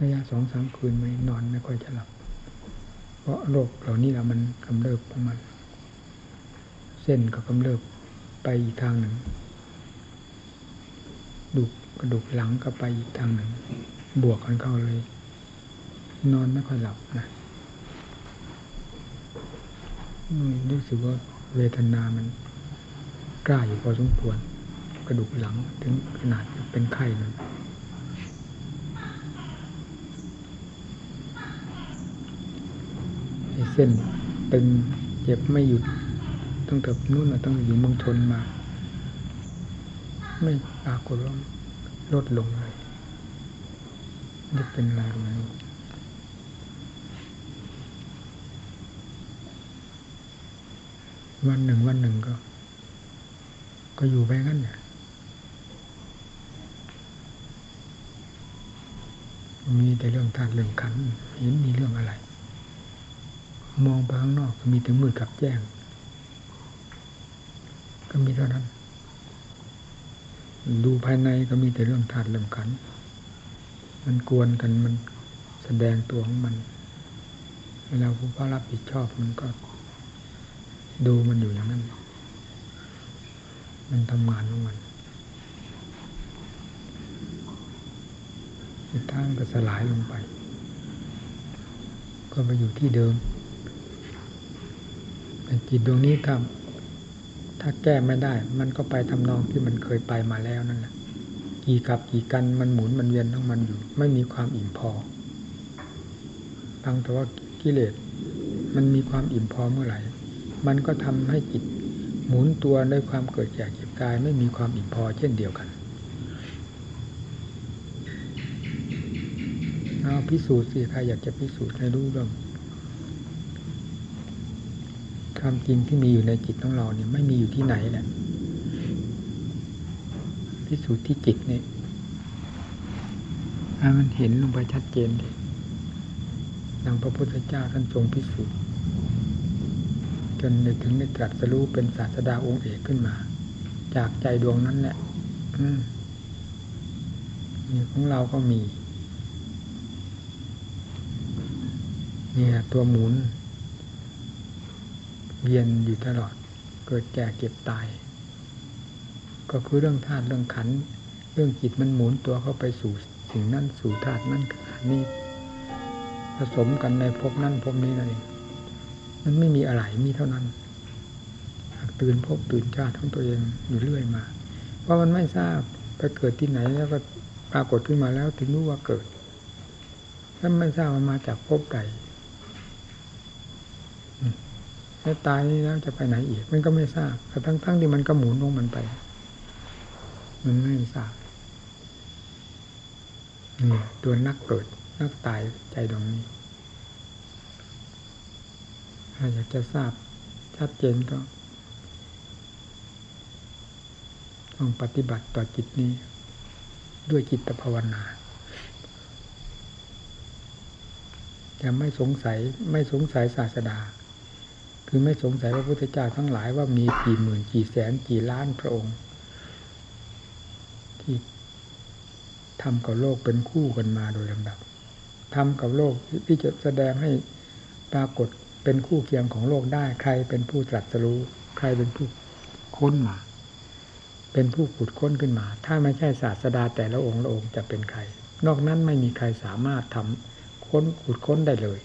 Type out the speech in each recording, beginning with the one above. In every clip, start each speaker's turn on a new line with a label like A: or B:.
A: ระยะสองสามคืนไม่นอนไม่ค่อยจะหลับ เพราะโรคเหล่านี้แหละมันกำเริบของมัน เส้นก็กำเริบไปอีกทางหนึ่งดุกกระดูกหลังก็ไปอีกทางหนึ่ง บวกกันเข้าเลย นอนไม่ค่อยหลับนะรู้สึกว่าเวทนามันกล้าอยู่พอสมควร กระดูกหลังถึงขนาดเป็นไข้เล เส้นเป็นเจ็บไม่หยุดตั้งแต่นู่นมาตั้งแต่อยู่เมืองชนมา ไม่ปรากฏว่าลดลงเลยจะเป็นอะไรไหมวันหนึ่งวันหนึ่งก็ ก็อยู่ไปงั้นเนี่ยมีแต่เรื่องธาตุเรื่องขันเห็นมีเรื่องอะไร มองไปข้างนอกก็มีแต่มืดกับแจ้ง ก็มีเท่านั้น ดูภายในก็มีแต่เรื่องธาตุเรื่องขัน มันกวนกันมันแสดงตัวของมันเวลาผู้พระรับผิดชอบมันก็ ดูมันอยู่อย่างนั้น มันทำงานของมันสุดท้ายก็สลายลงไป ก็ไปอยู่ที่เดิม จิตดวงนี้ถ้าถ้าแก้ไม่ได้ มันก็ไปทำนองที่มันเคยไปมาแล้วนั่นแหละกี่กับกี่กันมันหมุนมันเวียนทั้งมันอยู่ ไม่มีความอิ่มพอฟังแต่ว่ากิเลสมันมีความอิ่มพอเมื่อไหร่ มันก็ทำให้จิตหมุนตัวด้วยความเกิดแก่เจ็บกาย ไม่มีความอิ่มพอเช่นเดียวกันเอาพิสูจน์สิใครอยากจะพิสูจน์ให้รู้เรื่อง ความจริงที่มีอยู่ในจิตของเราเนี่ยไม่มีอยู่ที่ไหนแหละพิสูจน์ที่จิตนี่ให้มันเห็นลงไปชัดเจนเลยดังพระพุทธเจ้าท่านทรงพิสูจน์จนได้ถึงได้ตรัสรู้เป็นศาสดาองค์เอกขึ้นมา จากใจดวงนั้นแหละนี่ของเราก็มี เนี่ยตัวหมุน เวียนอยู่ตลอด เกิดแก่เก็บตาย ก็คือเรื่องธาตุเรื่องขัน เรื่องจิตมันหมุนตัวเข้าไปสู่สิ่งนั้นสู่ธาตุนั้นขนาดนี้ผสมกันในภพนั้นภพนี้นั่นเองมันไม่มีอะไรมีเท่านั้นตื่นพบตื่นชาติของตัวเองอยู่เรื่อยมา เพราะมันไม่ทราบไปเกิดที่ไหนแล้วก็ปรากฏขึ้นมาแล้วถึงรู้ว่าเกิด ถ้าไม่ทราบว่ามาจากพบใด แล้วตายแล้วจะไปไหนอีก มันก็ไม่ทราบแต่ทั้งๆทที่มันก็หมุนลงมันไป มันไม่ทราบนี่ตัวนักเกิด นักตายใจดวงนี้ ถ้าอยากจะทราบชัดเจนก็ต้องปฏิบัติต่อจิตนี้ ด้วยจิตภาวนาจะไม่สงสัยไม่สงสัยศาสดา คือไม่สงสัยพระพุทธเจ้าทั้งหลายว่ามีกี่หมื่นกี่แสนกี่ล้านพระองค์ ที่ทำกับโลกเป็นคู่กันมาโดยลำดับทำกับโลกที่จะแสดงให้ปรากฏเป็นคู่เคียงของโลกได้ ใครเป็นผู้ตรัสรู้ ใครเป็นผู้ค้นมา เป็นผู้ขุดค้นขึ้นมา ถ้าไม่ใช่ศาสดาแต่ละองค์ละองค์จะเป็นใคร นอกนั้นไม่มีใครสามารถทำค้นขุดค้นได้เลย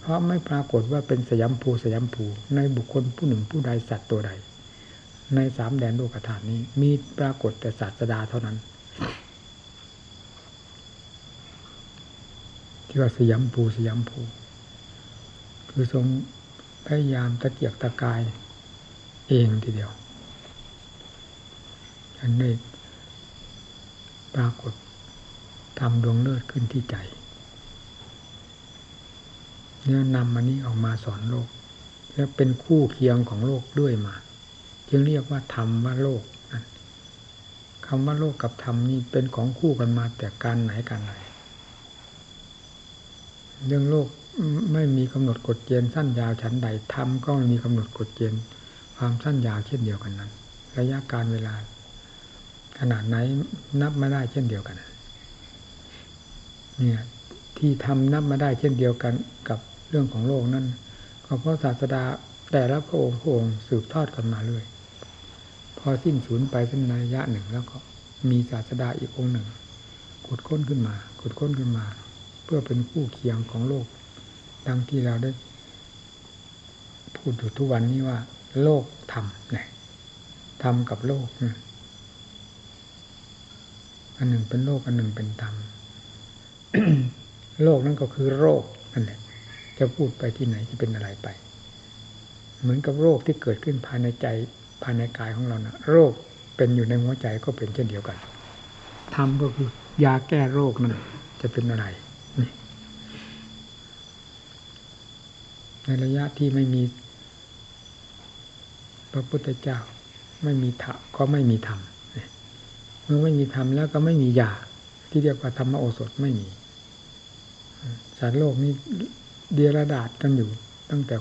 A: เพราะไม่ปรากฏว่าเป็นสยามภูสยามภูในบุคคลผู้หนึ่งผู้ใดสัตว์ตัวใด ในสามแดนโลกฐานนี้ มีปรากฏแต่ศาสดาเท่านั้นที่ว่าสยามภูสยามภูคือทรงพยายามตะเกียกตะกายเองทีเดียว อันนี้ปรากฏทำดวงเลือดขึ้นที่ใจ เนี่ยนำมันนี้ออกมาสอนโลก แล้วเป็นคู่เคียงของโลกด้วยมา จึงเรียกว่าธรรมว่าโลกนั่นคำว่าโลกกับธรรมนี่เป็นของคู่กันมาแต่การไหนการไหน เรื่องโลกไม่มีกำหนดกฎเกณฑ์สั้นยาวชั้นใดทำก็ไม่มีกำหนดกฎเกณฑ์ความสั้นยาวเช่นเดียวกันนั้น ระยะการเวลา ขนาดไหนนับไม่ได้เช่นเดียวกัน เนี่ยที่ทำนับมาได้เช่นเดียวกันกับ เรื่องของโลกนั้นก็เพราะศาสดาแต่ละพระองค์พระองค์สืบทอดกันมาเรื่อยพอสิ้นสูญไปสิ้นระยะหนึ่งแล้วก็มีศาสดาอีกองค์หนึ่งขุดค้นขึ้นมาขุดค้นขึ้นมา เพื่อเป็นคู่เคียงของโลก ดังที่เราได้พูดอยู่ทุกวันนี้ว่า โลกธรรมเนี่ยธรรมกับโลกอันหนึ่งเป็นโลกอันหนึ่งเป็นธรรมโลกนั่นก็คือโรคนั่นแหละ จะพูดไปที่ไหนจะเป็นอะไรไป เหมือนกับโรคที่เกิดขึ้นภายในใจภายในกายของเรานะโรคเป็นอยู่ในหัวใจก็เป็นเช่นเดียวกันธรรมก็คือยาแก้โรคนั่นจะเป็นอะไรในระยะที่ไม่มี พระพุทธเจ้า ไม่มีธรรมก็ไม่มีธรรมเมื่อไม่มีธรรมแล้วก็ไม่มียาที่เรียกว่าธรรมโอสถไม่มีสารโลกนี้ เดียระดาษกันอยู่ ตั้งแต่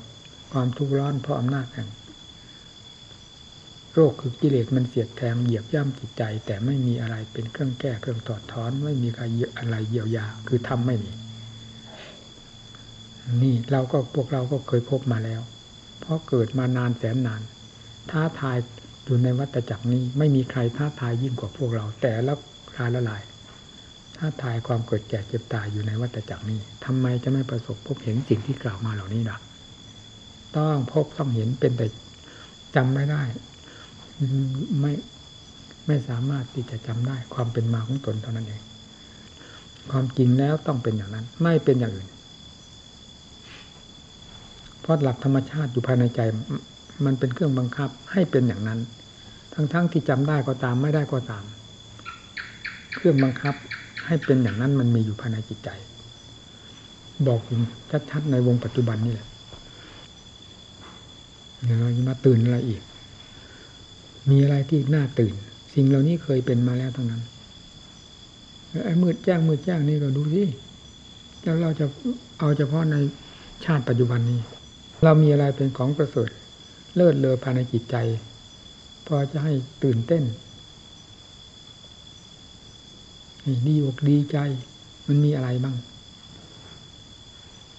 A: ความทุกข์ร้อนเพราะอำนาจแห่งโรคคือกิเลสมันเสียดแทงเหยียบย่ำจิตใจ แต่ไม่มีอะไรเป็นเครื่องแก้เครื่องถอดถอน ไม่มีอะไรเยียวยา คือทำไม่มี นี่เราก็พวกเราก็เคยพบมาแล้ว เพราะเกิดมานานแสนนาน ท้าทายอยู่ในวัฏจักรนี้ ไม่มีใครท้าทายยิ่งกว่าพวกเรา แต่ละรายละลาย ท้าทายความเกิดแก่เจ็บตายอยู่ในวัฏจักรนี้ทำไมจะไม่ประสบพบเห็นสิ่งที่กล่าวมาเหล่านี้ล่ะ ต้องพบต้องเห็นเป็นแต่จำไม่ได้ ไม่ไม่สามารถที่จะจำได้ความเป็นมาของตนเท่านั้นเอง ความจริงแล้วต้องเป็นอย่างนั้น ไม่เป็นอย่างอื่น เพราะหลักธรรมชาติอยู่ภายในใจ มันเป็นเครื่องบังคับให้เป็นอย่างนั้น ทั้งๆทที่จำได้ก็ตามไม่ได้ก็ตาม เครื่องบังคับ ให้เป็นอย่างนั้นมันมีอยู่ภายในจิตใจ บอกคุณชัดๆในวงปัจจุบันนี่แหละเดี๋ยวเราจะมาตื่นอะไรอีก มีอะไรที่น่าตื่น สิ่งเหล่านี้เคยเป็นมาแล้วทั้งนั้นไอ้มืดแจ้งมืดแจ้งนี่ก็ดูสิแล้วเราจะเอาเฉพาะในชาติปัจจุบันนี้ เรามีอะไรเป็นของประเสริฐเลิศเลอภายในจิตใจ พอจะให้ตื่นเต้น ดีอกดีใจ มันมีอะไรบ้าง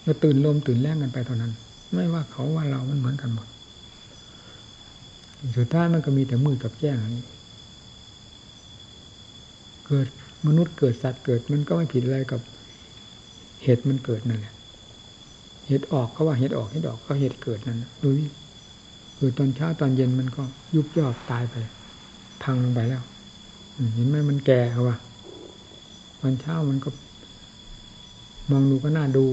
A: ก็ตื่นลมตื่นแรงกันไปเท่านั้น ไม่ว่าเขาว่าเรามันเหมือนกันหมดสุดท้ายมันก็มีแต่มืดกับแจ้งนี้ เกิดมนุษย์เกิดสัตว์เกิดมันก็ไม่ผิดอะไรกับเหตุมันเกิดนั่นแหละเหตุออกเขาว่าเหตุออกเหตุออกก็เหตุเกิดนั่นดูวิคือตอนเช้าตอนเย็นมันก็ยุบยอบตายไป พังลงไปแล้วเห็นไหมมันแก่เขาว่า ตอนเช้ามันก็ มองดูก็น่าดู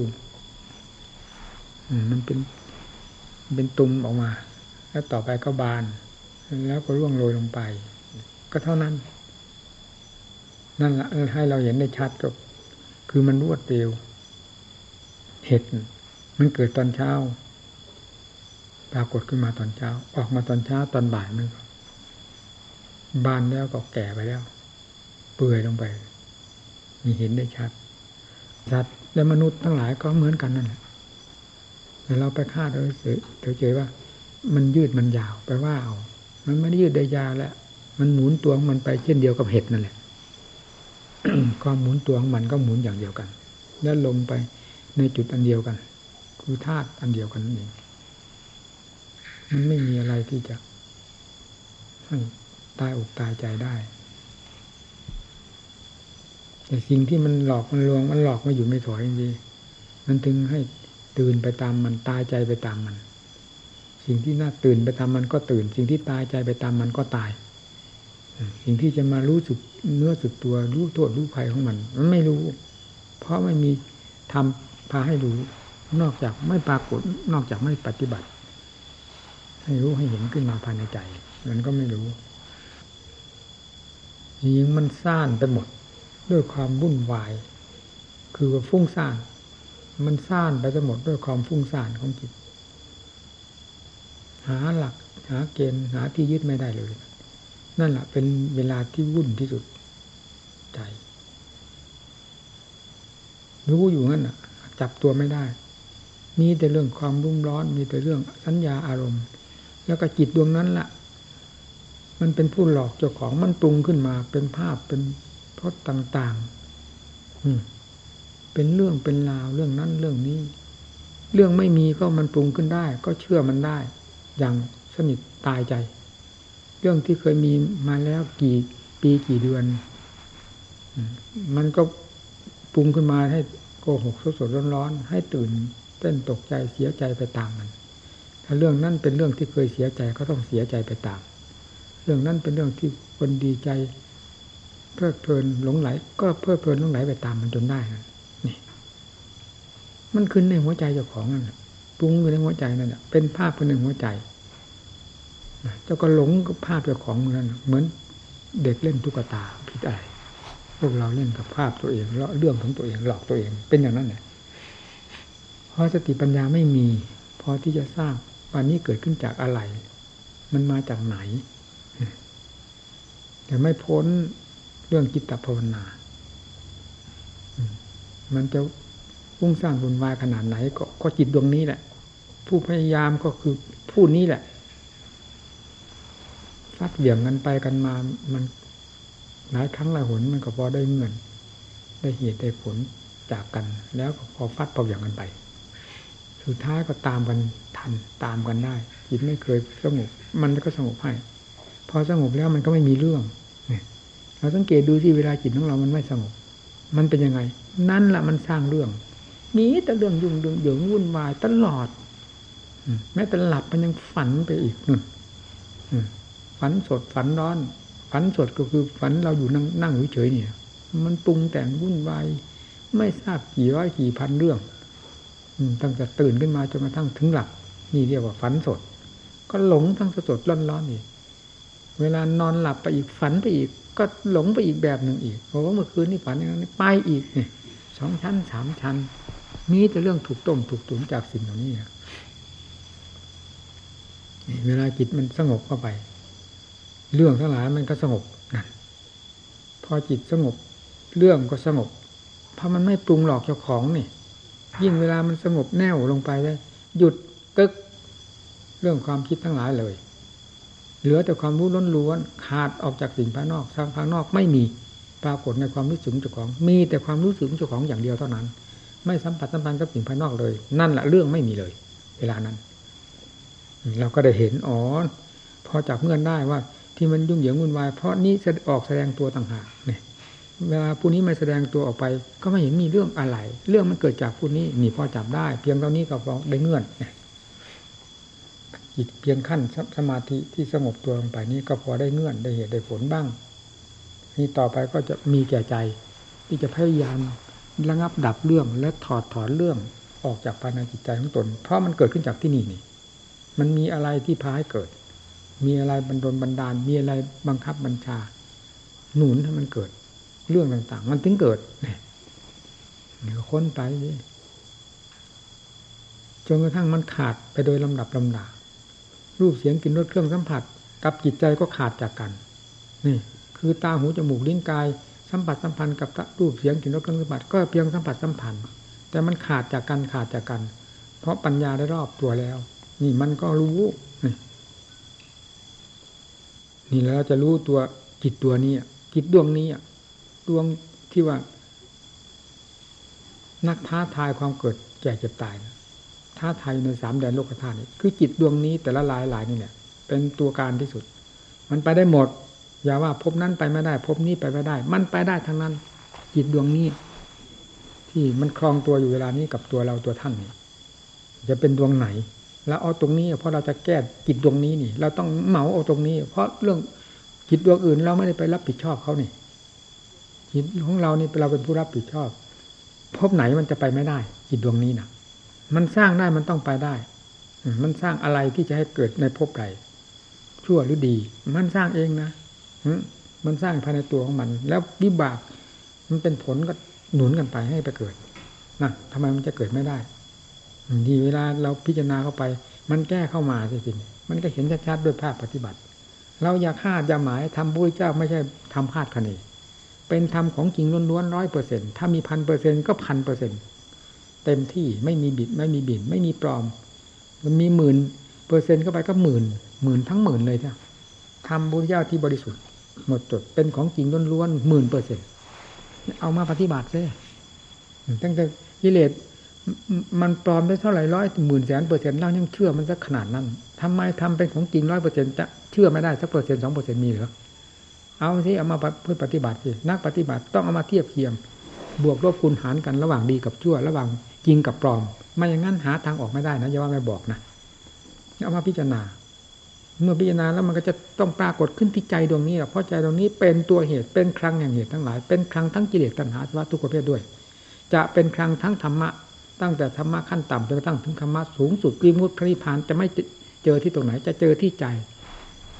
A: มันเป็นเป็นตุ่มออกมา แล้วต่อไปก็บาน แล้วก็ร่วงโรยลงไป ก็เท่านั้น นั่นแหละให้เราเห็นได้ชัดก็คือมันรวดเร็วเห็ดมันเกิดตอนเช้า ปรากฏขึ้นมาตอนเช้า ออกมาตอนเช้าตอนบ่ายมันบานแล้วก็แก่ไปแล้ว เปื่อยลงไป มีเห็นได้ชัดสัตว์และมนุษย์ทั้งหลายก็เหมือนกันนั่นแหละแต่เราไปคาดเราเฉยๆว่า มันยืดมันยาวไปว่าเอา มันไม่ได้ยืดได้ยาวแล้วมันหมุนตัวของมันไปเช่นเดียวกับเห็ดนั่นแหละความหมุนตัวของมันก็หมุนอย่างเดียวกัน แล้วลงไปในจุดอันเดียวกัน คือธาตุอันเดียวกันนั่นเองมันไม่มีอะไรที่จะให้ตายอกตายใจได้ แต่สิ่งที่มันหลอกมันลวงมันหลอกมาอยู่ไม่ถอยจริงๆมันถึงให้ตื่นไปตามมันตายใจไปตามมัน สิ่งที่น่าตื่นไปตามมันก็ตื่น สิ่งที่ตายใจไปตามมันก็ตาย สิ่งที่จะมารู้สึกเนื้อสึกตัวรู้โทษรู้ภัยของมัน มันไม่รู้ เพราะไม่มีทำพาให้รู้นอกจากไม่ปรากฏนอกจากไม่ปฏิบัติ ให้รู้ให้เห็นขึ้นมาภายในใจ มันก็ไม่รู้ยิงมันซ่านไปหมด ด้วยความวุ่นวาย คือฟุ้งซ่าน มันซ่านไปทั้งหมดด้วยความฟุ้งซ่านของจิต หาหลัก หาเกณฑ์หาที่ยึดไม่ได้เลย นั่นแหละเป็นเวลาที่วุ่นที่สุดใจรู้อยู่งั้นอะ จับตัวไม่ได้ มีแต่เรื่องความรุ่มร้อน มีแต่เรื่องสัญญาอารมณ์ แล้วก็จิตดวงนั้นละ่ะ มันเป็นผู้หลอกเจ้าของมันปรุงขึ้นมาเป็นภาพเป็น พจน์ต่างๆเปเป็นเรื่องเป็นราวเรื่องนั้นเรื่องนี้ เรื่องไม่มีก็มันปรุงขึ้นได้ ก็เชื่อมันได้ อย่างสนิทตายใจ เรื่องที่เคยมีมาแล้วกี่ปีกี่เดือนมันก็ปรุงขึ้นมาให้โกหกสดสดร้อนๆให้ตื่นเต้นตกใจเสียใจไปตามมันถ้าเรื่องนั้นเป็นเรื่องที่เคยเสียใจก็ต้องเสียใจไปตาม เรื่องนั้นเป็นเรื่องที่คนดีใจ เพลิดเพลินหลงไหล ก็เพลิดเพลินหลงไหลไปตามมันจนได้นี่ มันขึ้นในหัวใจเจ้าของนั่นปรุงอยู่ในหัวใจนั่นเป็นภาพคนหนึ่งหัวใจเจ้าก็หลงกับภาพเจ้าของเหมือนเหมือนเด็กเล่นตุ๊กตาผิดอะไรพวกเราเล่นกับภาพตัวเองแล้วเรื่องของตัวเองหลอกตัวเอง เป็นอย่างนั้นแหละเพราะสติปัญญาไม่มี พอที่จะทราบวันนี้เกิดขึ้นจากอะไร มันมาจากไหน แต่ไม่พ้น เรื่องจิตตภาวนา มันจะวุ่งสร้างบุญวายขนาดไหนก็ก็จิตดวงนี้แหละ ผู้พยายามก็คือผู้นี้แหละฟัดเหวี่ยงกันไปกันมา มันหลายครั้งหลายหนมันก็พอได้เงิน ได้เหตุได้ผลจากกัน แล้วก็พอฟัดเป่าอย่างกันไป สุดท้ายก็ตามกันทันตามกันได้จิตไม่เคยสงบมันก็สงบให้พอสงบแล้วมันก็ไม่มีเรื่อง เราสังเกตดูที่เวลาจิตของเรามันไม่สงบ มันเป็นยังไง นั่นแหละมันสร้างเรื่องนี้แต่เรื่องยุ่งเรื่องเยิงวุ่นวายตลอดแม้แต่หลับมันยังฝันไปอีกนึ่งฝันสดฝันร้อน ฝันสดก็คือฝันเราอยู่นั่งนั่งเฉยเนี่ย มันปรุงแต่งวุ่นวายไม่ทราบกี่ร้อยกี่พันเรื่องตั้งแต่ตื่นขึ้นมาจนกระทั่งถึงหลับนี่เรียกว่าฝันสด ก็หลงทั้งสดร้อนร้นอีกเวลานอนหลับไปอีกฝันไปอีก ก็หลงไปอีกแบบหนึ่งอีกเพราะว่าเมื่อคืนนี่ฝันอย่างนั้นไปอีกเนี่ยสองชั้นสามชั้น มีแต่เรื่องถูกต้มถูกตุ๋นจากสิ่งเหล่านี้เวลาจิตมันสงบเข้าไป เรื่องทั้งหลายมันก็สงบนั่นพอจิตสงบ เรื่องก็สงบ เพราะมันไม่ปรุงหลอกเจ้าของนี่ ยิ่งเวลามันสงบแน่วลงไปได้หยุดกึกเรื่องความคิดทั้งหลายเลย เหลือแต่ความรู้ล้นล้วนขาดออกจากสิ่งภายนอกทางภายนอกไม่มีปรากฏในความรู้สึกเจ้าของ มีแต่ความรู้สึกเจ้าของอย่างเดียวเท่านั้น ไม่สัมผัสสัมพันธ์กับสิ่งภายนอกเลย นั่นแหละเรื่องไม่มีเลย เวลานั้น เราก็ได้เห็นอ๋อพอจับเงื่อนได้ว่าที่มันยุ่งเหยิงวุ่นวายเพราะนี้ออกแสดงตัวต่างหากเนี่ยเวลาผู้นี้ไม่แสดงตัวออกไป ก็ไม่เห็นมีเรื่องอะไร เรื่องมันเกิดจากผู้นี้นี่พอจับได้ เพียงเท่านี้ก็พอได้เงื่อน จิตเพียงขั้นสมาธิที่สงบตัวลงไปนี้ก็พอได้เงื่อนได้เหตุได้ผลบ้าง นี่ต่อไปก็จะมีแก่ใจ ที่จะพยายามระงับดับเรื่องและถอดถอนเรื่องออกจากภายในจิตใจของตน เพราะมันเกิดขึ้นจากที่นี่นี่ มันมีอะไรที่พาให้เกิด มีอะไรบันดลบันดาล มีอะไรบังคับบัญชา หนุนให้มันเกิด เรื่องต่าง ๆ มันถึงเกิดเนี่ยค้นไปจนกระทั่งมันขาดไปโดยลำดับลำดา รูปเสียงกลิ่นรสเครื่องสัมผัส กับจิตใจก็ขาดจากกัน นี่ คือตาหูจมูกลิ้นกาย สัมผัสสัมพันธ์กับรูปเสียงกลิ่นรสเครื่องสัมผัสก็เพียงสัมผัสสัมพันธ์ แต่มันขาดจากกันขาดจากกัน เพราะปัญญาได้รอบตัวแล้ว นี่มันก็รู้นี่แล้วจะรู้ตัวจิตตัวนี้จิตดวงนี้ดวงที่ว่า นักท้าทายความเกิดแก่เจ็บตาย ท้าทยในสามแดนโลกธาตุนี่คือจิตดวงนี้แต่ละลายลายนี่แหละเป็นตัวการที่สุด มันไปได้หมด อย่าว่าพบนั้นไปไม่ได้ พบนี้ไปไม่ได้ มันไปได้ทั้งนั้น จิตดวงนี้ ที่มันคลองตัวอยู่เวลานี้กับตัวเราตัวท่านนี่จะเป็นดวงไหน แล้วเอาตรงนี้ เพราะเราจะแก้จิตดวงนี้นี่ เราต้องเหมาเอาตรงนี้ เพราะเรื่องจิตดวงอื่นเราไม่ได้ไปรับผิดชอบเขานี่จิตของเรานี่เราเป็นผู้รับผิดชอบ พบไหนมันจะไปไม่ได้จิตดวงนี้นะ มันสร้างได้มันต้องไปได้ มันสร้างอะไรที่จะให้เกิดในภพใดชั่วหรือดี มันสร้างเองนะมันสร้างภายในตัวของมัน แล้ววิบาก มันเป็นผลก็หนุนกันไปให้ไปเกิดนะทำไมมันจะเกิดไม่ได้ดีเวลาเราพิจารณาเข้าไป มันแก้เข้ามาจริงๆมันก็เห็นชัดๆด้วยภาพปฏิบัติ เราอยากคาดอย่าหมายทำบุญเจ้าไม่ใช่ทำคาดคะเนเป็นธรรมของจริงล้วนๆร้อยเปอร์เซ็นถ้ามีพันเปอร์เซ็นก็พันเปอร์เซ็นต์ เต็มที่ไม่มีบิดไม่มีบินไม่มีปลอม มันมีหมื่นเปอร์เซ็นต์เข้าไปก็หมื่นหมื่นทั้งหมื่นเลยจ้ะธรรมพุทธเจ้าที่บริสุทธิ์ หมดจดเป็นของจริงล้วนๆหมื่นเปอร์เซ็นต์เอามาปฏิบัติซิตั้งแต่กิเลสมันปลอมได้เท่าไหร่ร้อยหมื่นแสนเปอร์เซ็นต์เรายังเชื่อมันสักขนาดนั้นทำไมธรรมเป็นของจริงร้อยเปอร์เซ็นต์จะเชื่อไม่ได้สักเปอร์เซ็นต์สองเปอร์เซ็นต์มีหรือเอาสิเอามาเพื่อปฏิบัติสินักปฏิบัติต้องเอามาเทียบเทียม บวกลบคูณหารกันระหว่างดีกับชั่ว ระหว่างจริงกับปลอม ไม่อย่างนั้นหาทางออกไม่ได้นะอย่าว่าไม่บอกนะเอามาพิจารณา เมื่อพิจารณาแล้วมันก็จะต้องปรากฏขึ้นที่ใจดวงนี้เพราะใจดวงนี้เป็นตัวเหตุเป็นครั้งแห่งเหตุทั้งหลาย เป็นครั้งทั้งกิเลสตัณหาสวัทุกประเภทด้วย จะเป็นครั้งทั้งธรรมะ ตั้งแต่ธรรมะขั้นต่ำจนกระทั่งถึงธรรมะสูงสุดวิมุตพระนิพพานจะไม่เจอที่ตรงไหนจะเจอที่ใจ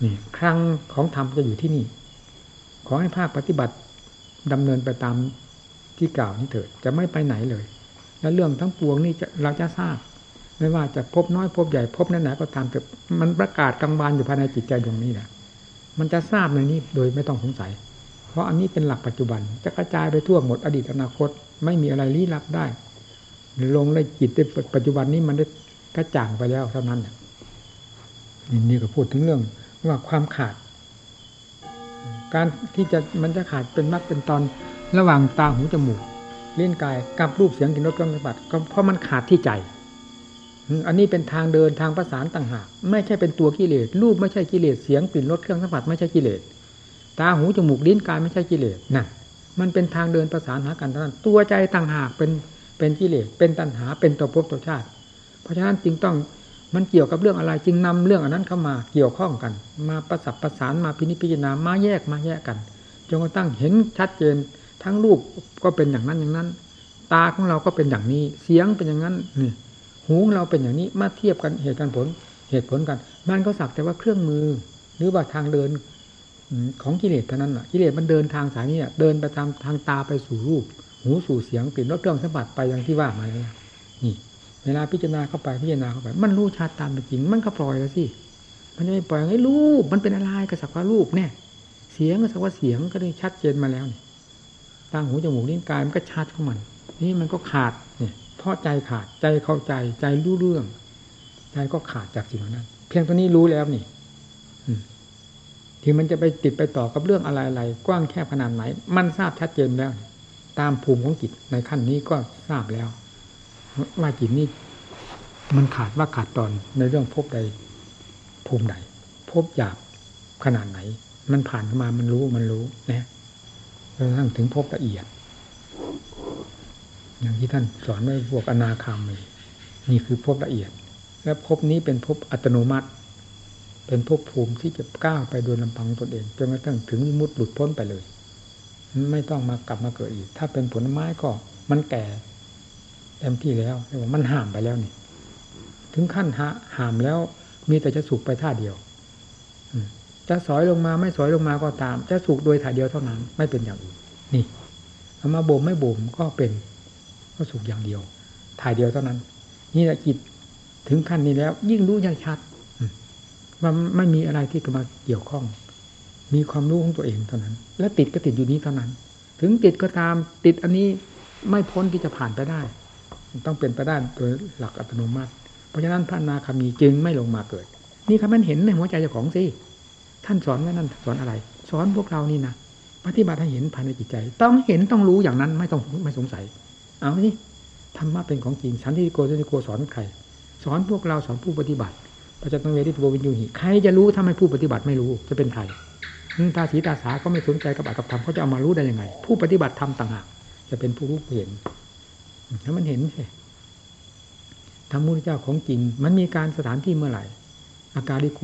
A: นี่ครั้งของธรรมจะอยู่ที่นี่ ขอให้ภาคปฏิบัติดำเนินไปตาม ที่กล่าวนี้เถิดจะไม่ไปไหนเลย และเรื่องทั้งปวงนี่จะเราจะทราบ ไม่ว่าจะพบน้อยพบใหญ่พบนั้นไหนก็ตามแต่มันประกาศกลางวานอยู่ภายในจิตใจดวงนี้แหละมันจะทราบในนี้โดยไม่ต้องสงสัย เพราะอันนี้เป็นหลักปัจจุบัน จะกระจายไปทั่วหมดอดีตอนาคต ไม่มีอะไรลี้ลับได้ ลงในจิตในปัจจุบันนี้มันได้กระจ่างไปแล้วเท่านั้นนี่ก็พูดถึงเรื่องว่าความขาด การที่จะมันจะขาดเป็นมรรคเป็นตอน ระหว่างตาหูจมูกเล่นกายกับรูปเสียงกินรสเครื่องสัมผัสเพราะมันขาดที่ใจ อันนี้เป็นทางเดินทางประสานต่างหาก ไม่ใช่เป็นตัวกิเลสรูปไม่ใช่กิเลสเสียงกลิ่นรสเครื่องสัมผัสไม่ใช่กิเลสตาหูจมูกลิ้นกายไม่ใช่กิเลสนั่นมันเป็นทางเดินประสานหากันเท่านั้นตัวใจต่างหากเป็นเป็นกิเลสเป็นตัณหาเป็นตัวภพตัวชาติ เพราะฉะนั้นจึงต้องมันเกี่ยวกับเรื่องอะไรจึงนำเรื่องอันนั้นเข้ามาเกี่ยวข้องกัน มาประสับประสานมาพินิจพิจารณามาแยกมาแยกกันจนกระทั่งเห็นชัดเจน ทั้งรูปก็เป็นอย่างนั้นอย่างนั้น ตาของเราก็เป็นอย่างนี้ เสียงเป็นอย่างนั้นนี่หูของเราเป็นอย่างนี้มาเทียบกันเหตุการผลเหตุผลกัน มันก็สักแต่ว่าเครื่องมือ หรือว่าทางเดินของกิเลสเท่านั้นแหละกิเลสมันเดินทางสายนี้เดินไปตามทางตาไปสู่รูป หูสู่เสียงกลิ่นรสเครื่องสัมผัสไปอย่างที่ว่ามาแล้วนี่ เวลาพิจารณาเข้าไปพิจารณาเข้าไป มันรู้ชัดตามเป็นจริง มันก็ปล่อยแล้วสิมันจะไม่ปล่อยให้รูป มันเป็นอะไรก็สักว่ารูปเนี่ยเสียงก็สักว่าเสียงก็ได้ชัดเจนมาแล้วนี่ ตาหูจมูกลิ้นกายมันก็ชัดของมัน นี่มันก็ขาดเนี่ยเพราะใจขาดใจเข้าใจใจรู้เรื่อง ใจก็ขาดจากสิ่งนั้น เพียงตัวนี้รู้แล้วนี่ที่มันจะไปติดไปต่อกับเรื่องอะไรๆกว้างแค่ขนาดไหน มันทราบชัดเจนแล้ว ตามภูมิของจิตในขั้นนี้ก็ทราบแล้ว ว่าจิตนี้มันขาดว่าขาดตอนในเรื่องพบใดภูมิใดพบหยาบขนาดไหน มันผ่านมามันรู้มันรู้นะ จนกระทั่งถึงพบละเอียด อย่างที่ท่านสอนไว้พวกอนาคามีนี่คือพบละเอียด และพบนี้เป็นพบอัตโนมัติ เป็นภพภูมิที่จะก้าวไปโดยลำพังตนเองจนกระทั่งถึงมุดหลุดพ้นไปเลย ไม่ต้องมากลับมาเกิดอีก ถ้าเป็นผลไม้ก็มันแก่เต็มที่แล้วเรียกว่ามันห่ามไปแล้วนี่ ถึงขั้นหาห่ามแล้วมีแต่จะสุกไปท่าเดียว จะสอยลงมาไม่สอยลงมาก็ตาม จะสุกโดยถ่ายเดียวเท่านั้น ไม่เป็นอย่างอื่นนี่เอามาบ่มไม่บ่มก็เป็น ก็สุกอย่างเดียว ถ่ายเดียวเท่านั้น นี่แหละจิตถึงขั้นนี้แล้ว ยิ่งรู้ยังชัดว่าไม่มีอะไรที่จะมาเกี่ยวข้อง มีความรู้ของตัวเองเท่านั้น และติดก็ติดอยู่นี้เท่านั้น ถึงติดก็ตามติดอันนี้ไม่พ้นที่จะผ่านไปได้ ต้องเป็นไปได้โดยหลักอัตโนมัติ เพราะฉะนั้นพระนาคามีจึงไม่ลงมาเกิด นี่ครับมันเห็นในหัวใจเจ้าของสิ ท่านสอนว่านั่นสอนอะไร สอนพวกเรานี่นะปฏิบัติให้เห็นภายในจิตใจ ต้องเห็นต้องรู้อย่างนั้นไม่ต้องไม่สงสัย เอาสิธรรมะเป็นของจริงสันติโกสันติโกสอนใคร สอนพวกเราสอนผู้ปฏิบัติพระเจ้าตังเวทิตโววินยูหิใครจะรู้ถ้าไม่ผู้ปฏิบัติไม่รู้จะเป็นใครตาสีตาสาก็ไม่สนใจกับอัตกับธรรมเขาจะเอามารู้ได้ยังไง ผู้ปฏิบัติธรรมต่างหากจะเป็นผู้รู้เห็นถ้ามันเห็นสิธรรมมุทเจ้าของจริง มันมีการสถานที่เมื่อไหร่ อาการิโก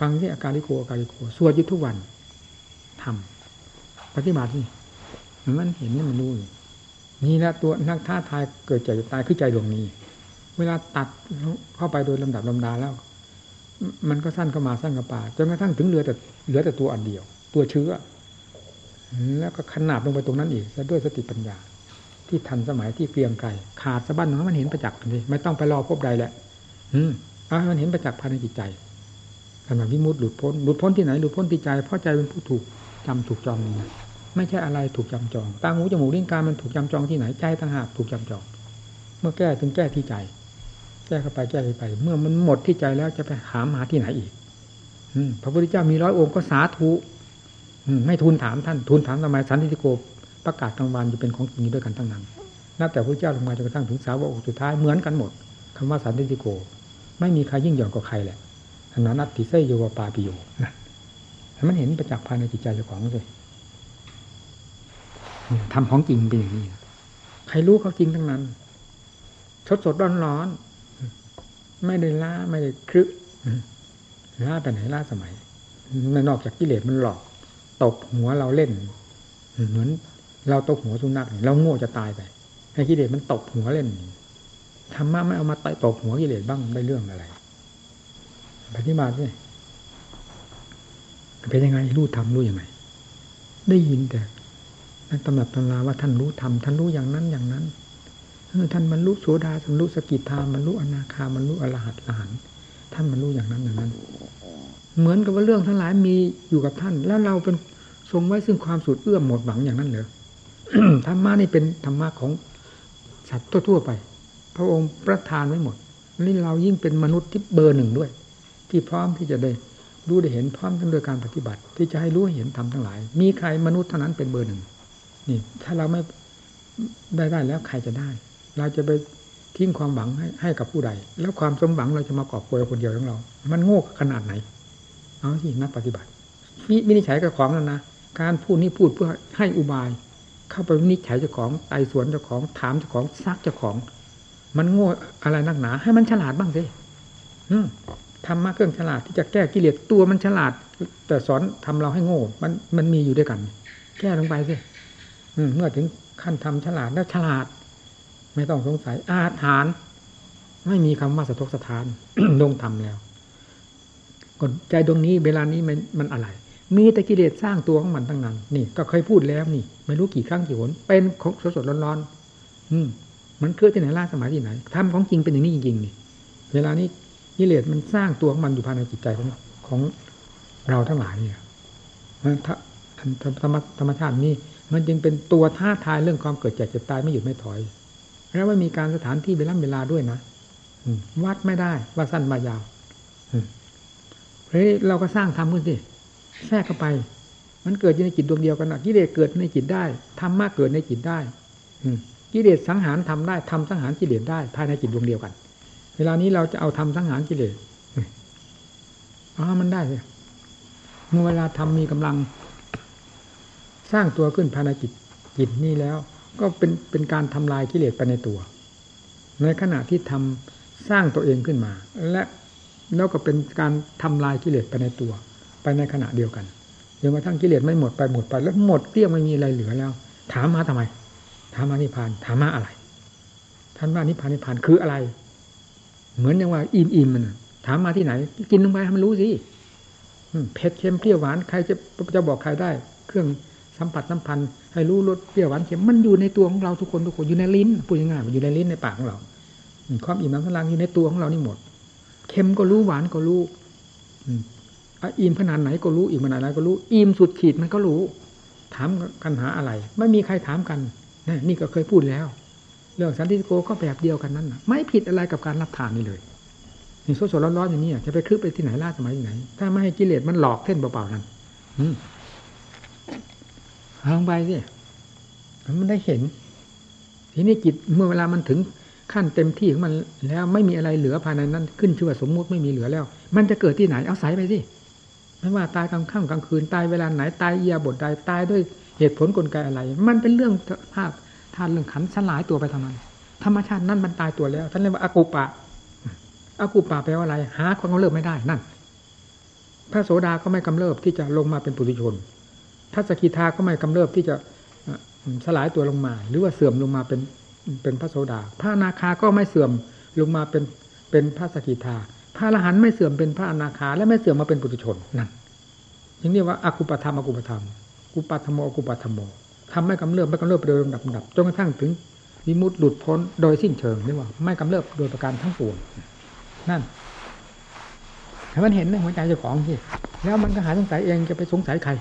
A: ฟังที่อาการิโกอาการิโก สวดยู่ทุกวันทำปฏิบัตินี่มันเห็นนี่มันรู้นี่แหละตัวนักท่าทายเกิดใจตายคือใจดวงนี้ เวลาตัดเข้าไปโดยลำดับลำดาแล้ว มันก็สั้นเข้ามาสั้นกับป่าจนกระทั่งถึงเหลือแต่เหลือแต่ตัวอันเดียว ตัวเชื้อแล้วก็ขนาบลงไปตรงนั้นอีกด้วยสติปัญญา ที่ทันสมัยที่เกรียงไกรขาดสะบั้นมันเห็นประจักษ์เลยไม่ต้องไปรอพบใดแหละ อืม อามันเห็นประจักษ์ภายในจิตใจขณะวิมุตต์หลุดพ้นหลุดพ้นที่ไหนหลุดพ้นที่ใจเพราะใจเป็นผู้ถูกจำถูกจองนี่นะไม่ใช่อะไรถูกจำจองตาหูจมูกลิ้นกายมันถูกจำจองที่ไหนใจต่างหากถูกจำจอง เมื่อแก้ถึงแก้ที่ใจ แก้เข้าไปแก้ไป เมื่อมันหมดที่ใจแล้วจะไปหาหาที่ไหนอีก อืพระพุทธเจ้ามีร้อยองค์ก็สาธุไม่ทูลถามท่านทูลถามทำไมสันติโกประกาศกลางวันจะเป็นของจริงด้วยกันทั้งนั้นนับแต่พระเจ้าลงมาจนกระทั่งถึงสาวกสุดท้ายเหมือนกันหมดคำว่าสันติโก ไม่มีใครยิ่งหย่อนกว่าใครแหละอนานัตติเซโยวปาปิโยนะให้มันเห็นประจักษ์ภายในจิตใจเจ้าของเลยทำของจริงเป็นอย่างนี้ใครรู้เขาจริงทั้งนั้นสดสดร้อนร้อนไม่ได้ล้าไม่ได้ครึล้าไปไหนล้าสมัยมันนอกจากกิเลสมันหลอกตบหัวเราเล่น เหมือน เราตบหัวสุนัขเราโง่จะตายไปให้กิเลสมันตบหัวเล่น ธรรมะไม่เอามาไต่ตบหัวกิเลสบ้างได้เรื่องอะไรปฏิบัติสิเป็นยังไงรู้ทำรู้ยังไง ได้ยินแต่ตำหนักตำราว่าท่านรู้ทำท่านรู้อย่างนั้นอย่างนั้นท่านบรรลุโสดาบรรลุสกิทาบรรลุอนาคาบรรลุอรหัตอรหันท่านบรรลุอย่างนั้นอย่างนั้น เหมือนกับว่าเรื่องทั้งหลายมีอยู่กับท่าน แล้วเราเป็นทรงไว้ซึ่งความสุดเอื้อมหมดหวังอย่างนั้นเหรอธรรมะนี่เป็นธรรมะของสัตว์ทั่วๆไป พระองค์ประทานไว้หมด นี่เรายิ่งเป็นมนุษย์ที่เบอร์หนึ่งด้วย ที่พร้อมที่จะได้รู้ได้เห็นพร้อมทั้งโดยการปฏิบัติ ที่จะให้รู้เห็นทำทั้งหลาย มีใครมนุษย์เท่านั้นเป็นเบอร์หนึ่งนี่ ถ้าเราไม่ได้ได้แล้วใครจะได้ เราจะไปทิ้งความหวังให้ให้กับผู้ใด แล้วความสมหวังเราจะมากอบโกยคนเดียวของเรา มันโง่ขนาดไหน เอาสินักปฏิบัติวินิจฉัยกับของแล้วนะการพูดนี่พูดเพื่อให้อุบาย เข้าไปวินิจฉัยเจ้าของไต่สวนเจ้าของถามเจ้าของซักเจ้าของ มันโง่อะไรนักหนา ให้มันฉลาดบ้างสิทำมาเครื่องฉลาดที่จะแก้กิเลสตัวมันฉลาด แต่สอนทำเราให้โง่ มันมันมีอยู่ด้วยกัน แก้ลงไปสิเมื่อถึงขั้นทำฉลาดแล้วฉลาด ไม่ต้องสงสัยอาถาน ไม่มีคำว่าสะทกสะทานลงทำแล้วกดใจดวงนี้เวลานี้มันมันอะไร มีแต่กิเลสสร้างตัวของมันตั้งนั้น นี่ ก็เคยพูดแล้วนี่ ไม่รู้กี่ครั้งกี่หนเป็นของสดสดร้อนๆอื มันเกิดที่ไหนล่าสมัยที่ไหนทำของจริงเป็นอย่างนี้จริงๆนี่เวลานี้กิเลสมันสร้างตัวของมันอยู่ภายในจิตใจของของเราทั้งหลายเนี่ยมันธรรมธรรมชาตินี้ มันจึงเป็นตัวท้าทายเรื่องความเกิดแก่เจ็บตายไม่หยุดไม่ถอย แล้วว่ามีการสถานที่เวลาเวลาด้วยนะวัดไม่ได้ว่าสั้นมายาวเฮ้ยเราก็สร้างทำขึ้นสิแทรกเข้าไป มันเกิดอยู่ในจิตดวงเดียวกันนะกิเลสเกิดในจิตได้ธรรมะเกิดในจิตได้ กิเลสสังหารทำได้ทำสังหารกิเลสได้ ภายในจิตดวงเดียวกัน เวลานี้เราจะเอาทำสังหารกิเลสอ๋อมันได้เลยเมื่อเวลาทำมีกำลัง สร้างตัวขึ้นภายในจิตจิตนี้แล้ว ก็เป็นเป็นการทำลายกิเลสไปในตัว ในขณะที่ทำสร้างตัวเองขึ้นมา และแล้วก็เป็นการทำลายกิเลสไปในตัว ไปในขณะเดียวกันจนกระทั่งกิเลสไม่หมดไปหมดไปแล้วหมดเกลี้ยงไม่มีอะไรเหลือแล้ว ถามมาทำไม ถามมานิพานถามมาอะไรท่านว่านิพพานนิพพานคืออะไร เหมือนอย่างว่าอิ่มอิ่มมันถามมาที่ไหน กินลงไปให้มันรู้สิเผ็ดเค็มเปรี้ยวหวานใครจะจะบอกใครได้ เครื่องสัมผัสสัมพันธ์ให้รู้รสเปรี้ยวหวานเค็มมันอยู่ในตัวของเราทุกคนทุกคนอยู่ในลิ้นพูดง่ายๆมันอยู่ในลิ้นในปากของเราความอิ่มน้ำพลังอยู่ในตัวของเรานี่หมดเค็มก็รู้หวานก็รู้อิ่มขนาดไหนก็รู้อิ่มขนาดไหนก็รู้อิ่มสุดขีดมันก็รู้ ถามกันหาอะไร ไม่มีใครถามกัน นี่ก็เคยพูดแล้ว เรื่องสันติโกก็แบบเดียวกันนั้นไม่ผิดอะไรกับการรับทานนี่เลยนี่สดๆร้อนๆอย่างนี้จะไปคืบไปที่ไหนล่าสมัยไหน ถ้าไม่ให้กิเลสมันหลอกเท่นเปล่าๆนั้นลองไปสิมันได้เห็น ทีนี้จิตเมื่อเวลามันถึงขั้นเต็มที่ของมันแล้วไม่มีอะไรเหลือภายในนั้น ขึ้นชื่อว่าสมมุติไม่มีเหลือแล้ว มันจะเกิดที่ไหนเอาใส่ไปสิไม่ว่าตายกลางค่ำกลางคืนตายเวลาไหนตายเอียบทใดตายด้วย เหตุผลกลไกอะไร มันเป็นเรื่องภาพธาตุเรื่องขันสลายตัวไปทำไมธรรมชาตินั่นมันตายตัวแล้วท่านเรียกว่าอากูปะอากูปะแปลว่าอะไร หาความกำเริบไม่ได้นั่น พระโสดาก็ไม่กำเริบที่จะลงมาเป็นปุถุชนพระสกิทาก็ไม่กำเริบที่จะสลายตัวลงมา หรือว่าเสื่อมลงมาเป็นเป็นพระโสดา พระนาคาก็ไม่เสื่อมลงมาเป็นเป็นพระสกิทา พระอรหันต์ไม่เสื่อมเป็นพระอนาคา และไม่เสื่อมมาเป็นปุถุชนนั่นอย่างนี้ว่าอากุปธรรมอากุปธรรม กุปัธรรมอกุปัธรรมโมทำไม่กำเริบไม่กำเริบโดยลำดับดับจนกระทั่งถึงวิมุตติหลุดพ้นโดยสิ้นเชิงนี่ว่าไม่กำเริบโดยประการทั้งปวงนั่นถ้ามันเห็นในหัวใจเจ้าของที่แล้วมันก็หาสงสัยเองจะไปสงสัยใคร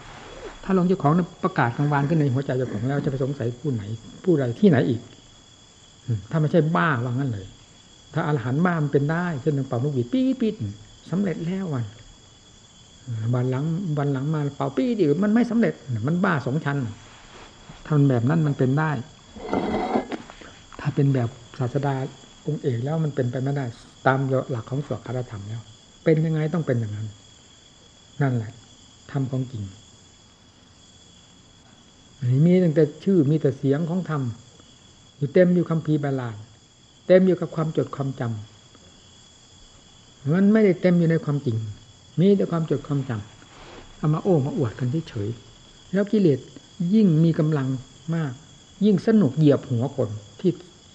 A: ถ้าลงเจ้าของประกาศกลางวานขึ้นในหัวใจเจ้าของแล้วจะไปสงสัยผู้ไหน ผู้ใดที่ไหนอีกถ้าไม่ใช่บ้าว่างั้นเลย ถ้าอรหันต์บ้ามันเป็นได้เช่นเป่าลูกหวีดปี๊ปี๊สำเร็จแล้ววัน วันหลังวันหลังมาเป่าปี๊ดีมันไม่สำเร็จ มันบ้าสองชั้นทำแบบนั้นมันเป็นได้ ถ้าเป็นแบบศาสดาองค์เอกแล้วมันเป็นไปไม่ได้ ตามหลักของสวดคารธรรมแล้ว เป็นยังไงต้องเป็นอย่างนั้น นั่นแหละธรรมของจริงนี่มีตั้งแต่ชื่อมีแต่เสียงของธรรมอยู่เต็มอยู่คำพีบาลานเต็มอยู่กับความจดความจำมันไม่ได้เต็มอยู่ในความจริง มีแต่ความจดความจำเอามาโอ้มาอวดกันเฉยๆแล้วกิเลสยิ่งมีกำลังมาก ยิ่งสนุกเหยียบหัวคนที่